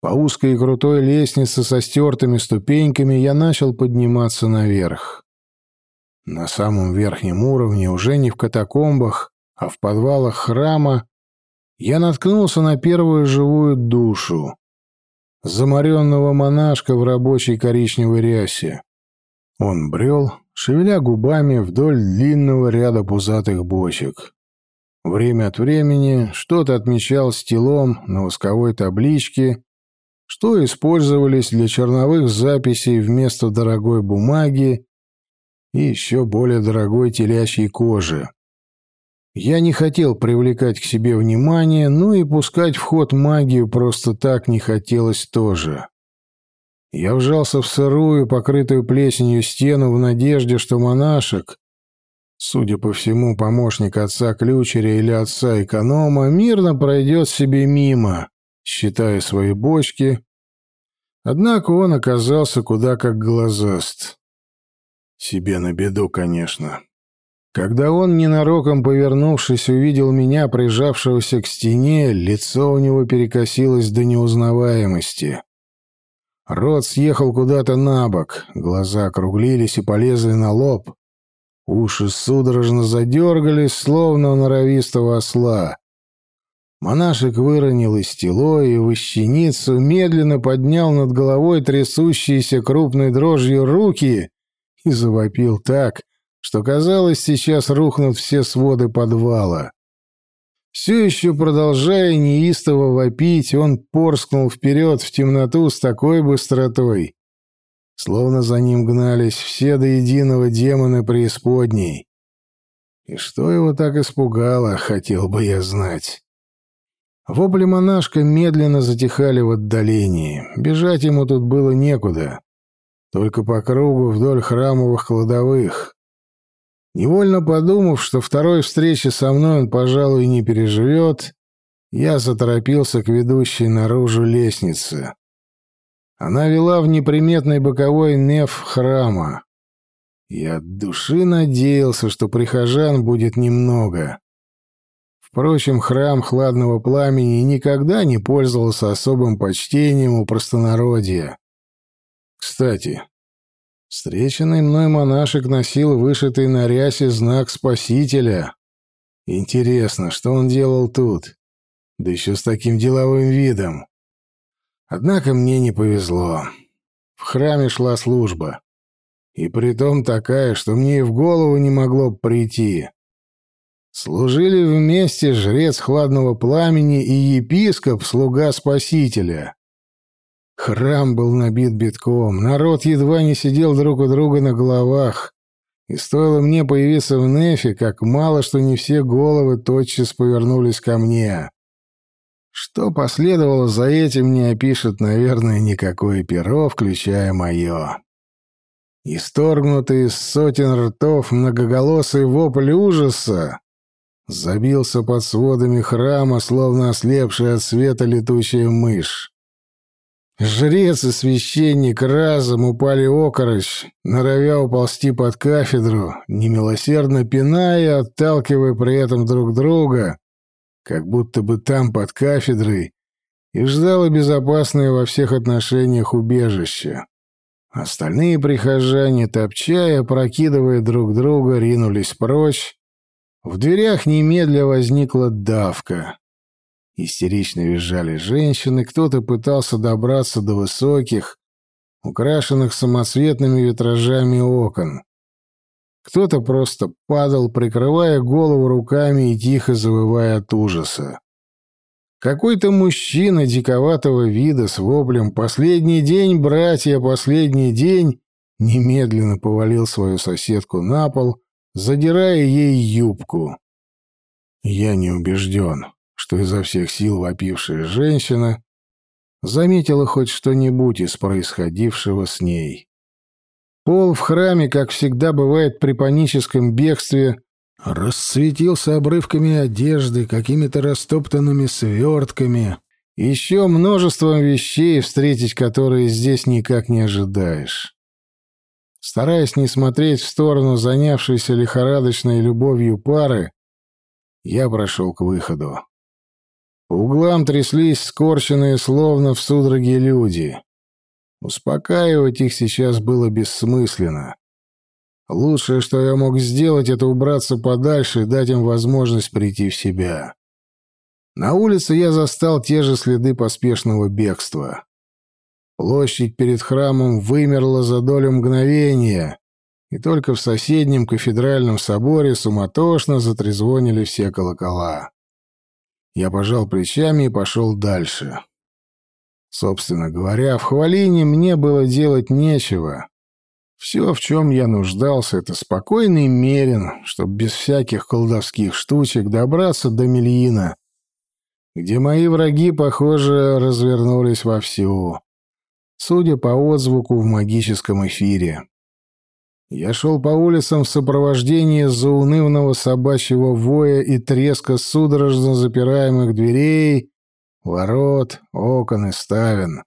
По узкой и крутой лестнице со стертыми ступеньками я начал подниматься наверх. На самом верхнем уровне, уже не в катакомбах, а в подвалах храма, я наткнулся на первую живую душу заморенного монашка в рабочей коричневой рясе. Он брел, шевеля губами вдоль длинного ряда пузатых бочек. Время от времени что-то отмечал стилом на восковой табличке, что использовались для черновых записей вместо дорогой бумаги и еще более дорогой телячьей кожи. Я не хотел привлекать к себе внимание, но и пускать в ход магию просто так не хотелось тоже. Я вжался в сырую, покрытую плесенью стену в надежде, что монашек, судя по всему, помощник отца ключеря или отца эконома, мирно пройдет себе мимо, считая свои бочки. Однако он оказался куда как глазаст. Себе на беду, конечно. Когда он, ненароком повернувшись, увидел меня, прижавшегося к стене, лицо у него перекосилось до неузнаваемости. Рот съехал куда-то на бок, глаза округлились и полезли на лоб. Уши судорожно задергались, словно у норовистого осла. Монашек выронил из тело и в ищеницу медленно поднял над головой трясущиеся крупной дрожью руки и завопил так, что, казалось, сейчас рухнут все своды подвала. Все еще продолжая неистово вопить, он порскнул вперед в темноту с такой быстротой, словно за ним гнались все до единого демона преисподней. И что его так испугало, хотел бы я знать. Вопли монашка медленно затихали в отдалении. Бежать ему тут было некуда. Только по кругу вдоль храмовых кладовых. Невольно подумав, что второй встречи со мной он, пожалуй, не переживет, я заторопился к ведущей наружу лестнице. Она вела в неприметный боковой неф храма. Я от души надеялся, что прихожан будет немного. Впрочем, храм хладного пламени никогда не пользовался особым почтением у простонародья. Кстати, встреченный мной монашек носил вышитый на рясе знак Спасителя. Интересно, что он делал тут? Да еще с таким деловым видом. Однако мне не повезло. В храме шла служба. И притом такая, что мне и в голову не могло прийти. Служили вместе жрец хладного пламени и епископ, слуга Спасителя. Храм был набит битком, народ едва не сидел друг у друга на головах. И стоило мне появиться в Нефе, как мало что не все головы тотчас повернулись ко мне. Что последовало за этим, не опишет, наверное, никакое перо, включая мое. Исторгнутый из сотен ртов многоголосый вопль ужаса забился под сводами храма, словно ослепшая от света летучая мышь. Жрец и священник разом упали окорочь, норовя уползти под кафедру, немилосердно пиная отталкивая при этом друг друга, как будто бы там, под кафедрой, и ждало безопасное во всех отношениях убежище. Остальные прихожане, топча и опрокидывая друг друга, ринулись прочь. В дверях немедля возникла давка. Истерично визжали женщины, кто-то пытался добраться до высоких, украшенных самоцветными витражами окон. Кто-то просто падал, прикрывая голову руками и тихо завывая от ужаса. Какой-то мужчина диковатого вида с воплем «Последний день, братья, последний день!» немедленно повалил свою соседку на пол, задирая ей юбку. Я не убежден, что изо всех сил вопившая женщина заметила хоть что-нибудь из происходившего с ней. Пол в храме, как всегда бывает при паническом бегстве, расцветился обрывками одежды, какими-то растоптанными свертками, еще множеством вещей, встретить которые здесь никак не ожидаешь. Стараясь не смотреть в сторону занявшейся лихорадочной любовью пары, я прошел к выходу. По углам тряслись скорченные, словно в судороге люди. Успокаивать их сейчас было бессмысленно. Лучшее, что я мог сделать, это убраться подальше и дать им возможность прийти в себя. На улице я застал те же следы поспешного бегства. Площадь перед храмом вымерла за долю мгновения, и только в соседнем кафедральном соборе суматошно затрезвонили все колокола. Я пожал плечами и пошел дальше. Собственно говоря, в Хвалине мне было делать нечего. Все, в чем я нуждался, это спокойный мерин, чтобы без всяких колдовских штучек добраться до Мельина, где мои враги, похоже, развернулись вовсю, судя по отзвуку в магическом эфире. Я шел по улицам в сопровождении заунывного собачьего воя и треска судорожно запираемых дверей, ворот, окон и ставен.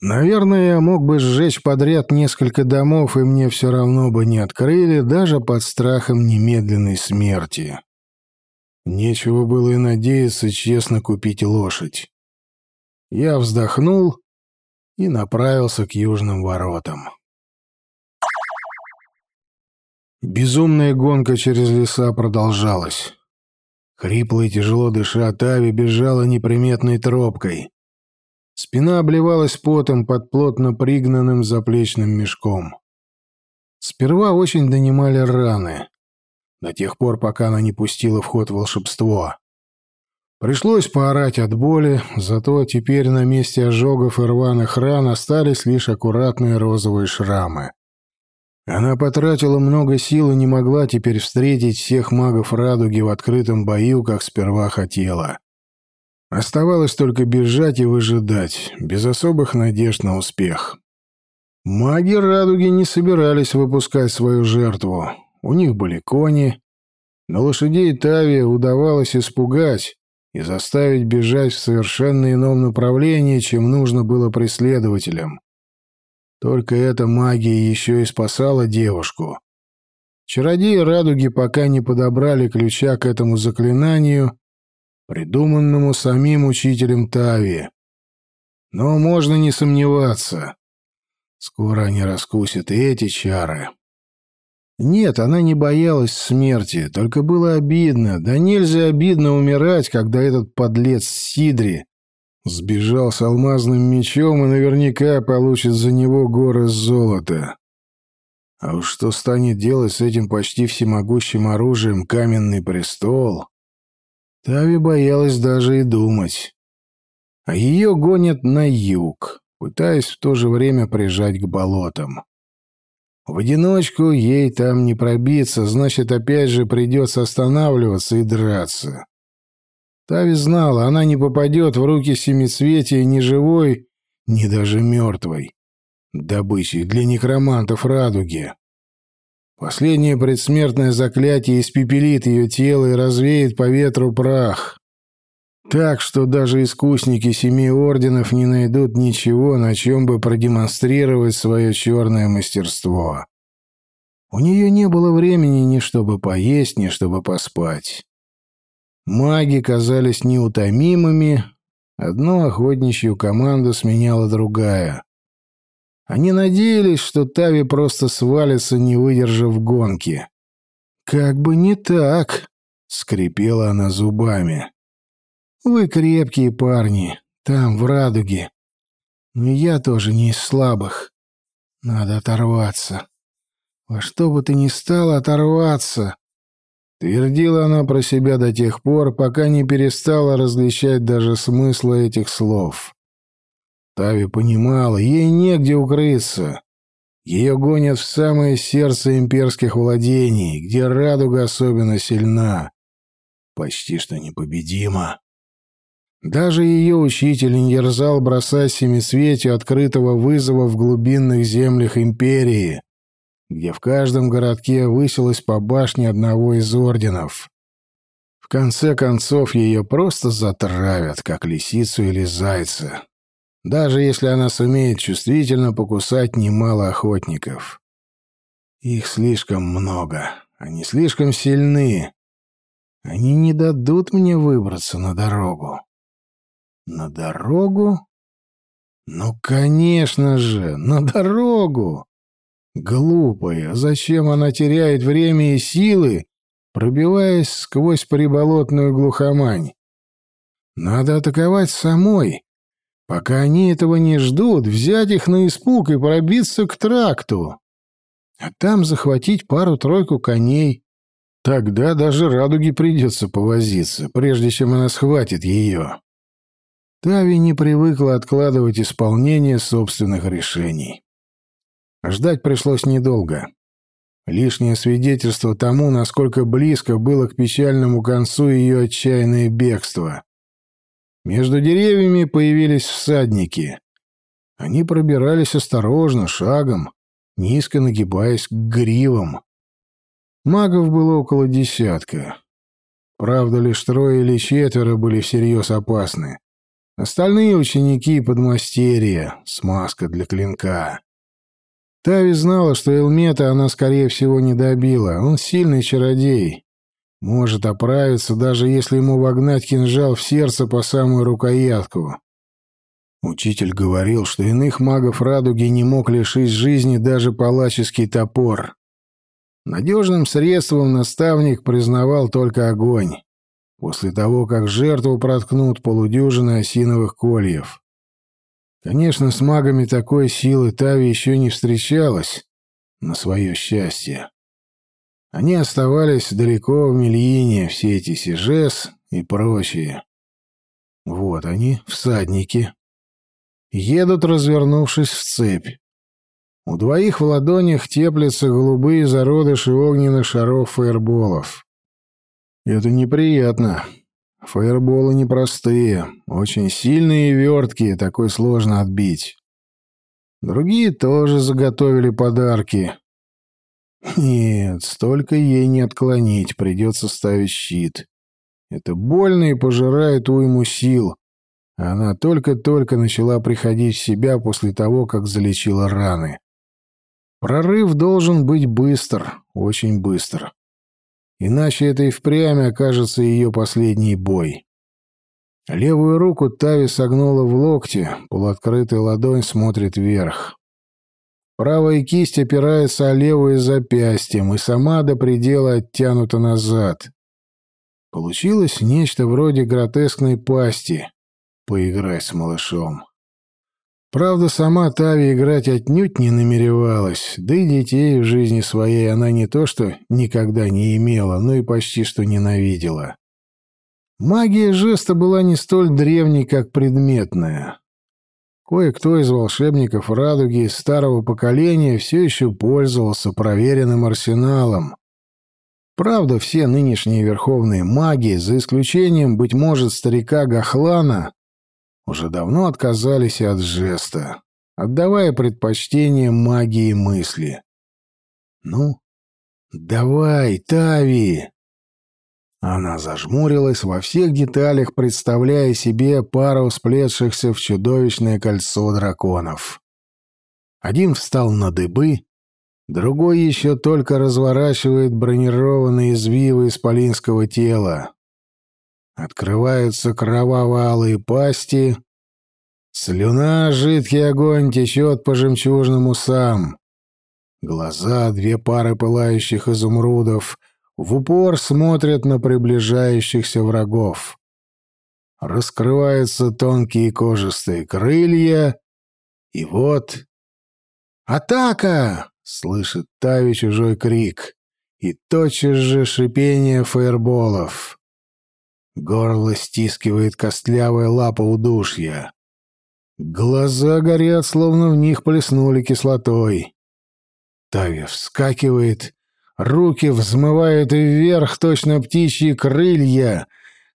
Наверное, я мог бы сжечь подряд несколько домов, и мне все равно бы не открыли, даже под страхом немедленной смерти. Нечего было и надеяться честно купить лошадь. Я вздохнул и направился к южным воротам. Безумная гонка через леса продолжалась. Хрипло и тяжело дыша, Тави бежала неприметной тропкой. Спина обливалась потом под плотно пригнанным заплечным мешком. Сперва очень донимали раны, до тех пор, пока она не пустила в ход волшебство. Пришлось поорать от боли, зато теперь на месте ожогов и рваных ран остались лишь аккуратные розовые шрамы. Она потратила много сил и не могла теперь встретить всех магов радуги в открытом бою, как сперва хотела. Оставалось только бежать и выжидать, без особых надежд на успех. Маги радуги не собирались выпускать свою жертву. У них были кони. На лошадей Тави удавалось испугать, и заставить бежать в совершенно ином направлении, чем нужно было преследователям. Только эта магия еще и спасала девушку. Чародеи радуги пока не подобрали ключа к этому заклинанию, придуманному самим учителем Тави. Но можно не сомневаться. Скоро они раскусят и эти чары. Нет, она не боялась смерти, только было обидно. Да нельзя обидно умирать, когда этот подлец Сидри сбежал с алмазным мечом и наверняка получит за него горы золота. А уж что станет делать с этим почти всемогущим оружием каменный престол? Тави боялась даже и думать. А ее гонят на юг, пытаясь в то же время прижать к болотам. В одиночку ей там не пробиться, значит, опять же придется останавливаться и драться. Тави знала, она не попадет в руки семицветия ни живой, ни даже мертвой. Добычей для некромантов радуги. Последнее предсмертное заклятие испепелит ее тело и развеет по ветру прах. Так что даже искусники семи орденов не найдут ничего, на чем бы продемонстрировать свое черное мастерство. У нее не было времени ни чтобы поесть, ни чтобы поспать. Маги казались неутомимыми, одну охотничью команду сменяла другая. Они надеялись, что Тави просто свалится, не выдержав гонки. «Как бы не так!» — скрипела она зубами. Вы крепкие парни, там, в радуге. Но я тоже не из слабых. Надо оторваться. Во что бы ты ни стало оторваться. Твердила она про себя до тех пор, пока не перестала различать даже смысла этих слов. Тави понимала, ей негде укрыться. Ее гонят в самое сердце имперских владений, где радуга особенно сильна. Почти что непобедима. Даже ее учитель не дерзал бросать семисветию открытого вызова в глубинных землях империи, где в каждом городке высилась по башне одного из орденов. В конце концов, ее просто затравят, как лисицу или зайца, даже если она сумеет чувствительно покусать немало охотников. Их слишком много, они слишком сильны. Они не дадут мне выбраться на дорогу. На дорогу? Ну, конечно же, на дорогу. Глупая, зачем она теряет время и силы, пробиваясь сквозь приболотную глухомань? Надо атаковать самой. Пока они этого не ждут, взять их на испуг и пробиться к тракту. А там захватить пару-тройку коней. Тогда даже радуге придется повозиться, прежде чем она схватит ее. Тави не привыкла откладывать исполнение собственных решений. Ждать пришлось недолго. Лишнее свидетельство тому, насколько близко было к печальному концу ее отчаянное бегство. Между деревьями появились всадники. Они пробирались осторожно, шагом, низко нагибаясь к гривам. Магов было около десятка. Правда, лишь трое или четверо были всерьез опасны. Остальные ученики и подмастерья, смазка для клинка. Тави знала, что Элмета она, скорее всего, не добила. Он сильный чародей. Может оправиться, даже если ему вогнать кинжал в сердце по самую рукоятку. Учитель говорил, что иных магов радуги не мог лишить жизни даже палаческий топор. Надежным средством наставник признавал только огонь после того, как жертву проткнут полудюжины осиновых кольев. Конечно, с магами такой силы Тави еще не встречалась, на свое счастье. Они оставались далеко в Мельине, все эти Сижес и прочие. Вот они, всадники. Едут, развернувшись в цепь. У двоих в ладонях теплятся голубые зародыши огненных шаров фаерболов. Это неприятно. Фаерболы непростые, очень сильные и верткие, такой сложно отбить. Другие тоже заготовили подарки. Нет, столько ей не отклонить, придется ставить щит. Это больно и пожирает уйму сил. Она только-только начала приходить в себя после того, как залечила раны. Прорыв должен быть быстр, очень быстр. Иначе это и впрямь окажется ее последний бой. Левую руку Тави согнула в локте, полуоткрытая ладонь смотрит вверх. Правая кисть опирается о левое запястьем и сама до предела оттянута назад. Получилось нечто вроде гротескной пасти. Поиграй с малышом. Правда, сама Тави играть отнюдь не намеревалась, да и детей в жизни своей она не то что никогда не имела, но и почти что ненавидела. Магия жеста была не столь древней, как предметная. Кое-кто из волшебников радуги старого поколения все еще пользовался проверенным арсеналом. Правда, все нынешние верховные маги, за исключением, быть может, старика Гахлана, уже давно отказались от жеста, отдавая предпочтение магии мысли. «Ну, давай, Тави!» Она зажмурилась во всех деталях, представляя себе пару сплетшихся в чудовищное кольцо драконов. Один встал на дыбы, другой еще только разворачивает бронированные извивы исполинского тела. Открываются кроваво-алые пасти, слюна, жидкий огонь течет по жемчужным усам. Глаза, две пары пылающих изумрудов — в упор смотрят на приближающихся врагов. Раскрываются тонкие кожистые крылья, и вот... «Атака!» — слышит Тави чужой крик, и тотчас же шипение фаерболов. Горло стискивает костлявая лапа удушья. Глаза горят, словно в них плеснули кислотой. Тави вскакивает Руки взмывают вверх, точно птичьи крылья.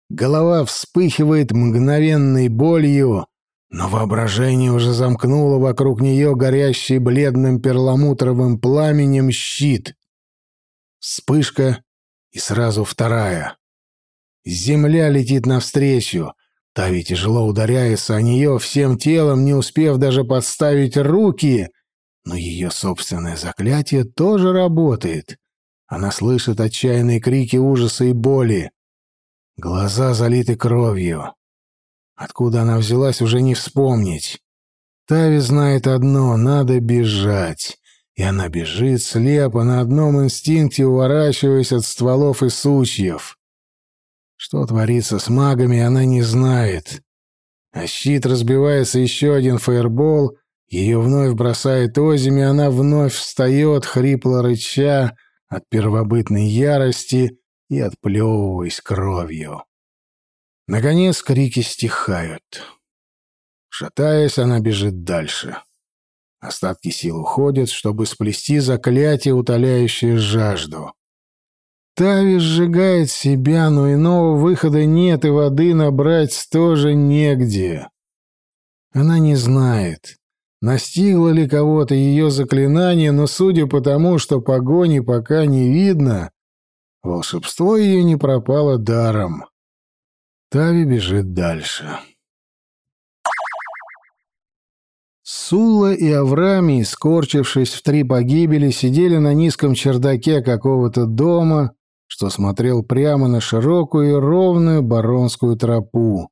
Голова вспыхивает мгновенной болью, но воображение уже замкнуло вокруг нее горящий бледным перламутровым пламенем щит. Вспышка и сразу вторая. Земля летит навстречу. Тави тяжело ударяется о нее всем телом, не успев даже подставить руки, но ее собственное заклятие тоже работает. Она слышит отчаянные крики ужаса и боли. Глаза залиты кровью. Откуда она взялась, уже не вспомнить. Тави знает одно — надо бежать. И она бежит слепо, на одном инстинкте уворачиваясь от стволов и сучьев. Что творится с магами, она не знает. А щит разбивается еще один фаербол, ее вновь бросает озими, она вновь встает, хрипло рыча, от первобытной ярости и отплевываясь кровью. Наконец крики стихают. Шатаясь, она бежит дальше. Остатки сил уходят, чтобы сплести заклятие, утоляющее жажду. Тави сжигает себя, но иного выхода нет, и воды набрать тоже негде. Она не знает, Настигло ли кого-то ее заклинание, но судя по тому, что погони пока не видно, волшебство ее не пропало даром. Тави бежит дальше. Сула и Аврами, скорчившись в три погибели, сидели на низком чердаке какого-то дома, что смотрел прямо на широкую и ровную баронскую тропу,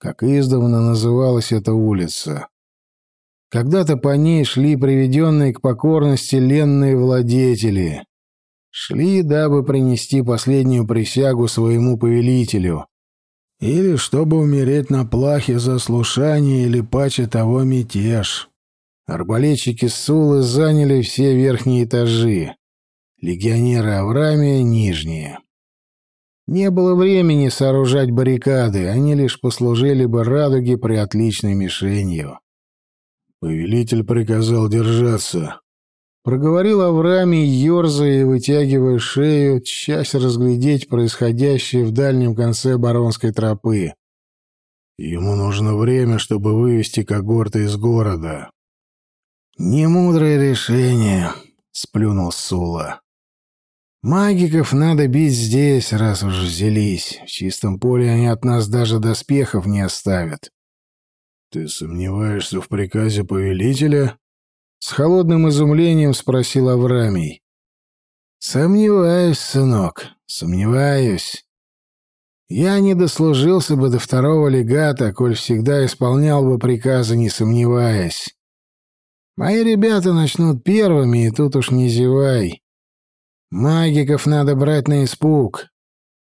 как издавна называлась эта улица. Когда-то по ней шли приведенные к покорности ленные владетели. Шли, дабы принести последнюю присягу своему повелителю. Или чтобы умереть на плахе за слушание или паче того мятеж. Арбалетчики Сулы заняли все верхние этажи. Легионеры Аврамия — нижние. Не было времени сооружать баррикады, они лишь послужили бы радуге при отличной мишенью. Повелитель приказал держаться. Проговорил Авраамий, ерзая и вытягивая шею, часть разглядеть происходящее в дальнем конце баронской тропы. Ему нужно время, чтобы вывести когорты из города. «Немудрое решение», — сплюнул Сула. Магиков надо бить здесь, раз уж взялись. В чистом поле они от нас даже доспехов не оставят. Ты сомневаешься в приказе повелителя? С холодным изумлением спросил Аврамий. Сомневаюсь, сынок, сомневаюсь. Я не дослужился бы до второго легата, коль всегда исполнял бы приказы, не сомневаясь. Мои ребята начнут первыми, и тут уж не зевай. Магиков надо брать на испуг.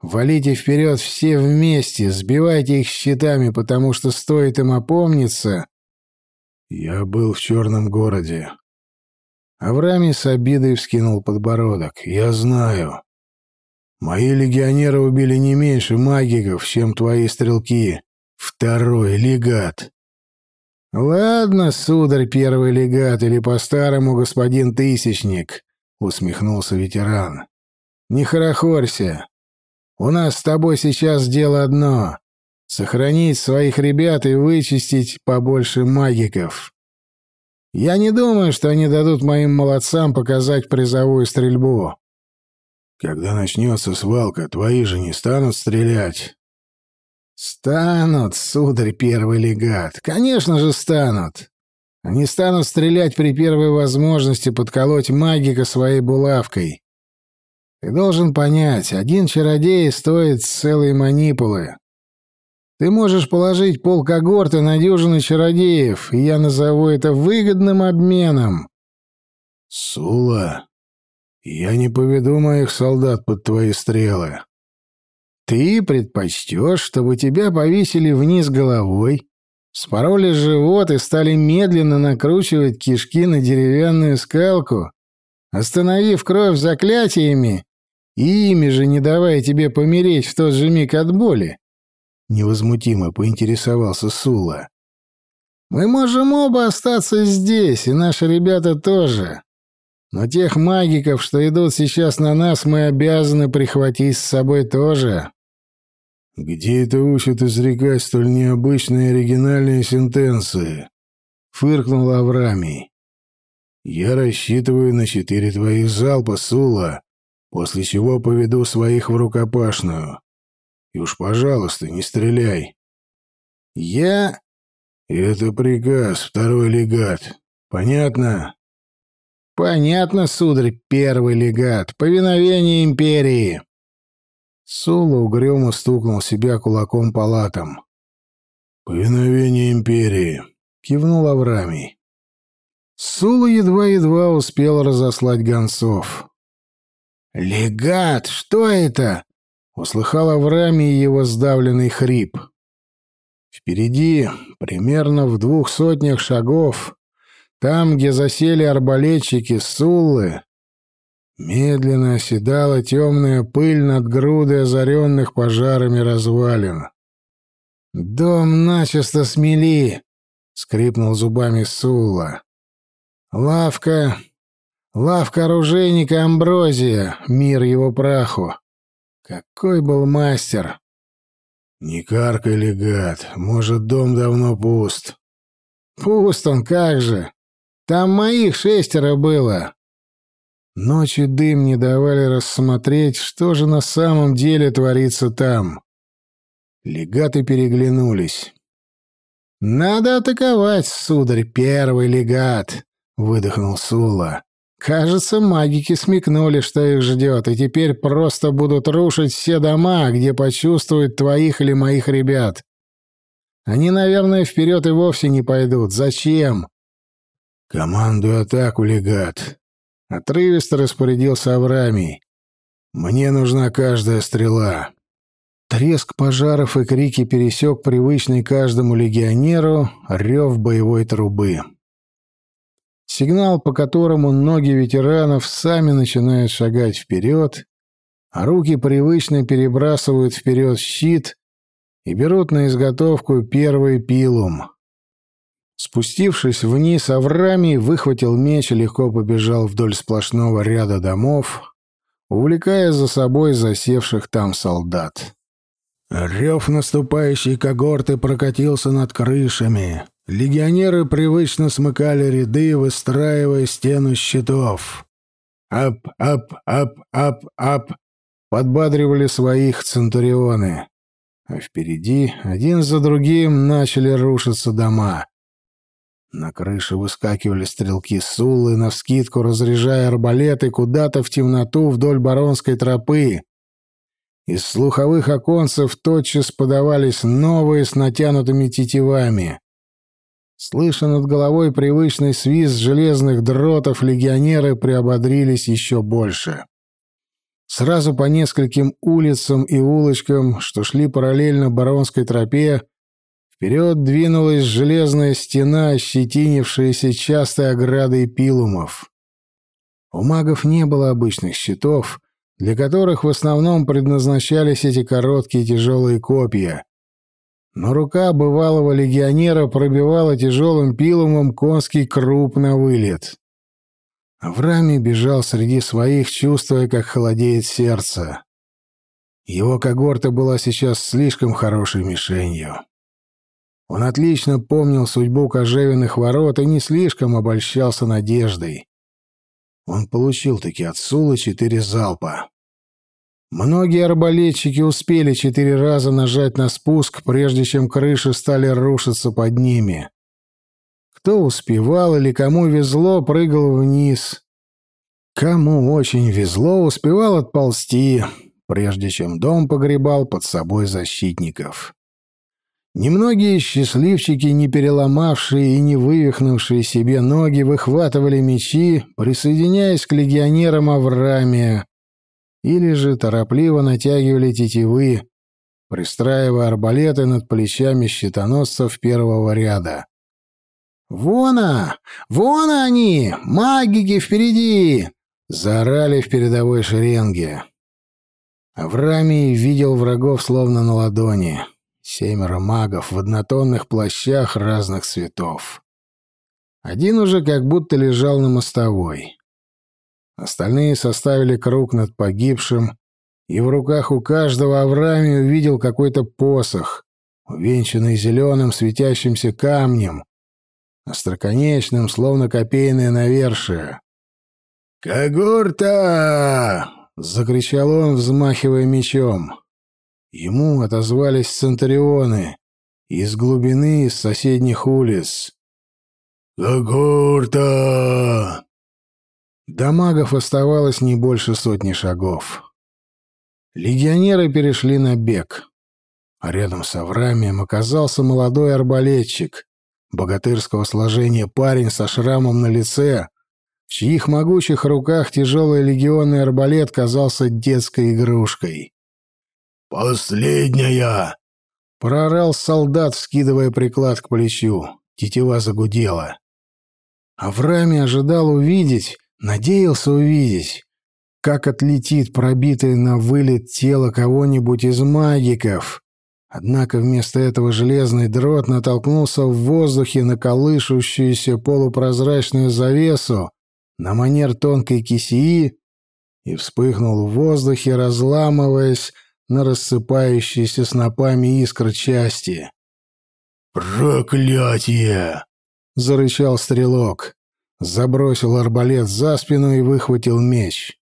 Валите вперед все вместе, сбивайте их щитами, потому что стоит им опомниться. Я был в черном городе. Авраамий с обидой вскинул подбородок. Я знаю. Мои легионеры убили не меньше магиков, чем твои стрелки. Второй легат. Ладно, сударь первый легат или по-старому господин Тысячник, усмехнулся ветеран. Не хорохорься. У нас с тобой сейчас дело одно — сохранить своих ребят и вычистить побольше магиков. Я не думаю, что они дадут моим молодцам показать призовую стрельбу. Когда начнется свалка, твои же не станут стрелять. Станут, сударь первый легат. Конечно же станут. Они станут стрелять при первой возможности подколоть магика своей булавкой. Ты должен понять, один чародей стоит целой манипулы. Ты можешь положить пол когорты на дюжину чародеев, и я назову это выгодным обменом. Сула, я не поведу моих солдат под твои стрелы. Ты предпочтешь, чтобы тебя повесили вниз головой, спороли живот и стали медленно накручивать кишки на деревянную скалку, остановив кровь заклятиями и ими же не давая тебе помереть в тот же миг от боли? Невозмутимо поинтересовался Сула. Мы можем оба остаться здесь, и наши ребята тоже. Но тех магиков, что идут сейчас на нас, мы обязаны прихватить с собой тоже. Где это учат изрекать столь необычные оригинальные сентенции? Фыркнул Аврамий. Я рассчитываю на четыре твоих залпа, Сула, после чего поведу своих в рукопашную. И уж, пожалуйста, не стреляй. Я... Это приказ, второй легат. Понятно? «Понятно, сударь, первый легат. Повиновение империи». Соло угрюмо стукнул себя кулаком по латам. «Повиновение империи», — кивнул Аврамий. Сула едва-едва успел разослать гонцов. «Легат, что это?» — услыхал Аврамий его сдавленный хрип. Впереди, примерно в двух сотнях шагов, там, где засели арбалетчики Суллы, медленно оседала темная пыль над грудой озаренных пожарами развалин. «Дом начисто смели!» — скрипнул зубами Сулла. «Лавка... лавка оружейника Амброзия, мир его праху. Какой был мастер!» «Не каркай, легат, может, дом давно пуст». «Пуст он, как же! Там моих шестеро было. Ночь и дым не давали рассмотреть, что же на самом деле творится там. Легаты переглянулись. «Надо атаковать, сударь, первый легат», — выдохнул Сула. «Кажется, магики смекнули, что их ждет, и теперь просто будут рушить все дома, где почувствуют твоих или моих ребят. Они, наверное, вперед и вовсе не пойдут. Зачем? «Командуй атаку, легат!» Отрывисто распорядился Аврамий. «Мне нужна каждая стрела!» Треск пожаров и крики пересек привычный каждому легионеру рев боевой трубы. Сигнал, по которому ноги ветеранов сами начинают шагать вперед, а руки привычно перебрасывают вперед щит и берут на изготовку первый пилум. Спустившись вниз, Аврамий выхватил меч и легко побежал вдоль сплошного ряда домов, увлекая за собой засевших там солдат. Рев наступающей когорты прокатился над крышами. Легионеры привычно смыкали ряды, выстраивая стену щитов. Ап, ап, ап, ап, ап. Подбадривали своих центурионы. А впереди один за другим начали рушиться дома. На крыше выскакивали стрелки Сулы, навскидку разряжая арбалеты куда-то в темноту вдоль Баронской тропы. Из слуховых оконцев тотчас подавались новые с натянутыми тетивами. Слыша над головой привычный свист железных дротов, легионеры приободрились еще больше. Сразу по нескольким улицам и улочкам, что шли параллельно Баронской тропе, вперед двинулась железная стена, ощетинившаяся частой оградой пилумов. У магов не было обычных щитов, для которых в основном предназначались эти короткие тяжелые копья. Но рука бывалого легионера пробивала тяжелым пилумом конский круп на вылет. Авраамий бежал среди своих, чувствуя, как холодеет сердце. Его когорта была сейчас слишком хорошей мишенью. Он отлично помнил судьбу кожевенных ворот и не слишком обольщался надеждой. Он получил таки от Сулы четыре залпа. Многие арбалетчики успели четыре раза нажать на спуск, прежде чем крыши стали рушиться под ними. Кто успевал или кому везло, прыгал вниз. Кому очень везло, успевал отползти, прежде чем дом погребал под собой защитников. Немногие счастливчики, не переломавшие и не вывихнувшие себе ноги, выхватывали мечи, присоединяясь к легионерам Аврамия, или же торопливо натягивали тетивы, пристраивая арбалеты над плечами щитоносцев первого ряда. «Вон а! Вон они! Магики впереди!» — заорали в передовой шеренге. Аврамий видел врагов словно на ладони. Семеро магов в однотонных плащах разных цветов. Один уже как будто лежал на мостовой. Остальные составили круг над погибшим, и в руках у каждого Авраамий увидел какой-то посох, увенчанный зеленым светящимся камнем, остроконечным, словно копейное навершие. «Когорта!» — закричал он, взмахивая мечом. Ему отозвались центурионы из глубины, из соседних улиц. «Когорта!» До магов оставалось не больше сотни шагов. Легионеры перешли на бег. А рядом с Аврамием оказался молодой арбалетчик, богатырского сложения парень со шрамом на лице, в чьих могучих руках тяжелый легионный арбалет казался детской игрушкой. «Последняя!» — проорал солдат, вскидывая приклад к плечу. Тетива загудела. Авраами ожидал увидеть, надеялся увидеть, как отлетит пробитое на вылет тело кого-нибудь из магиков. Однако вместо этого железный дрот натолкнулся в воздухе на колышущуюся полупрозрачную завесу на манер тонкой кисии и вспыхнул в воздухе, разламываясь на рассыпающиеся снопами искр части. «Проклятие!» — зарычал стрелок. Забросил арбалет за спину и выхватил меч.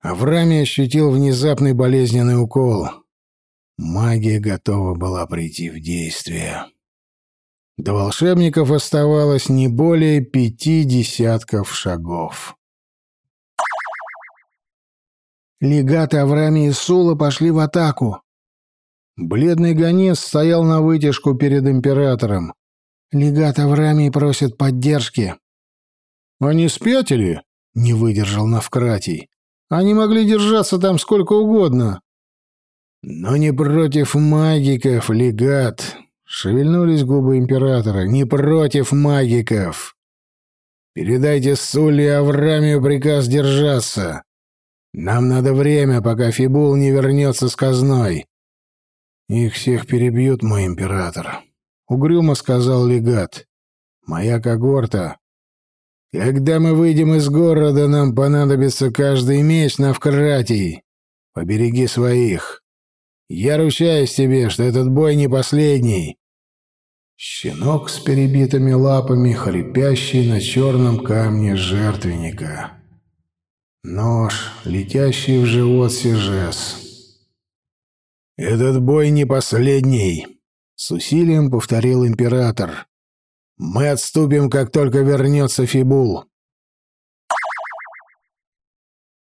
Авраамий ощутил внезапный болезненный укол. Магия готова была прийти в действие. До волшебников оставалось не более пяти десятков шагов. Легаты Авраамий и Сула пошли в атаку. Бледный гонец стоял на вытяжку перед императором. Легат Авраамий просит поддержки. «Они спятили?» — не выдержал Навкратий. «Они могли держаться там сколько угодно». «Но не против магиков, легат», — шевельнулись губы императора. «Не против магиков. Передайте Сулли и Аврамию приказ держаться. Нам надо время, пока Фибул не вернется с казной». «Их всех перебьют, мой император», — угрюмо сказал легат. «Моя когорта когда мы выйдем из города, нам понадобится каждый меч на вкратий. Побереги своих. Я ручаюсь тебе, что этот бой не последний. Щенок с перебитыми лапами, хрипящий на черном камне жертвенника. Нож, летящий в живот Сижес. «Этот бой не последний», — с усилием повторил император. «Мы отступим, как только вернется Фибул.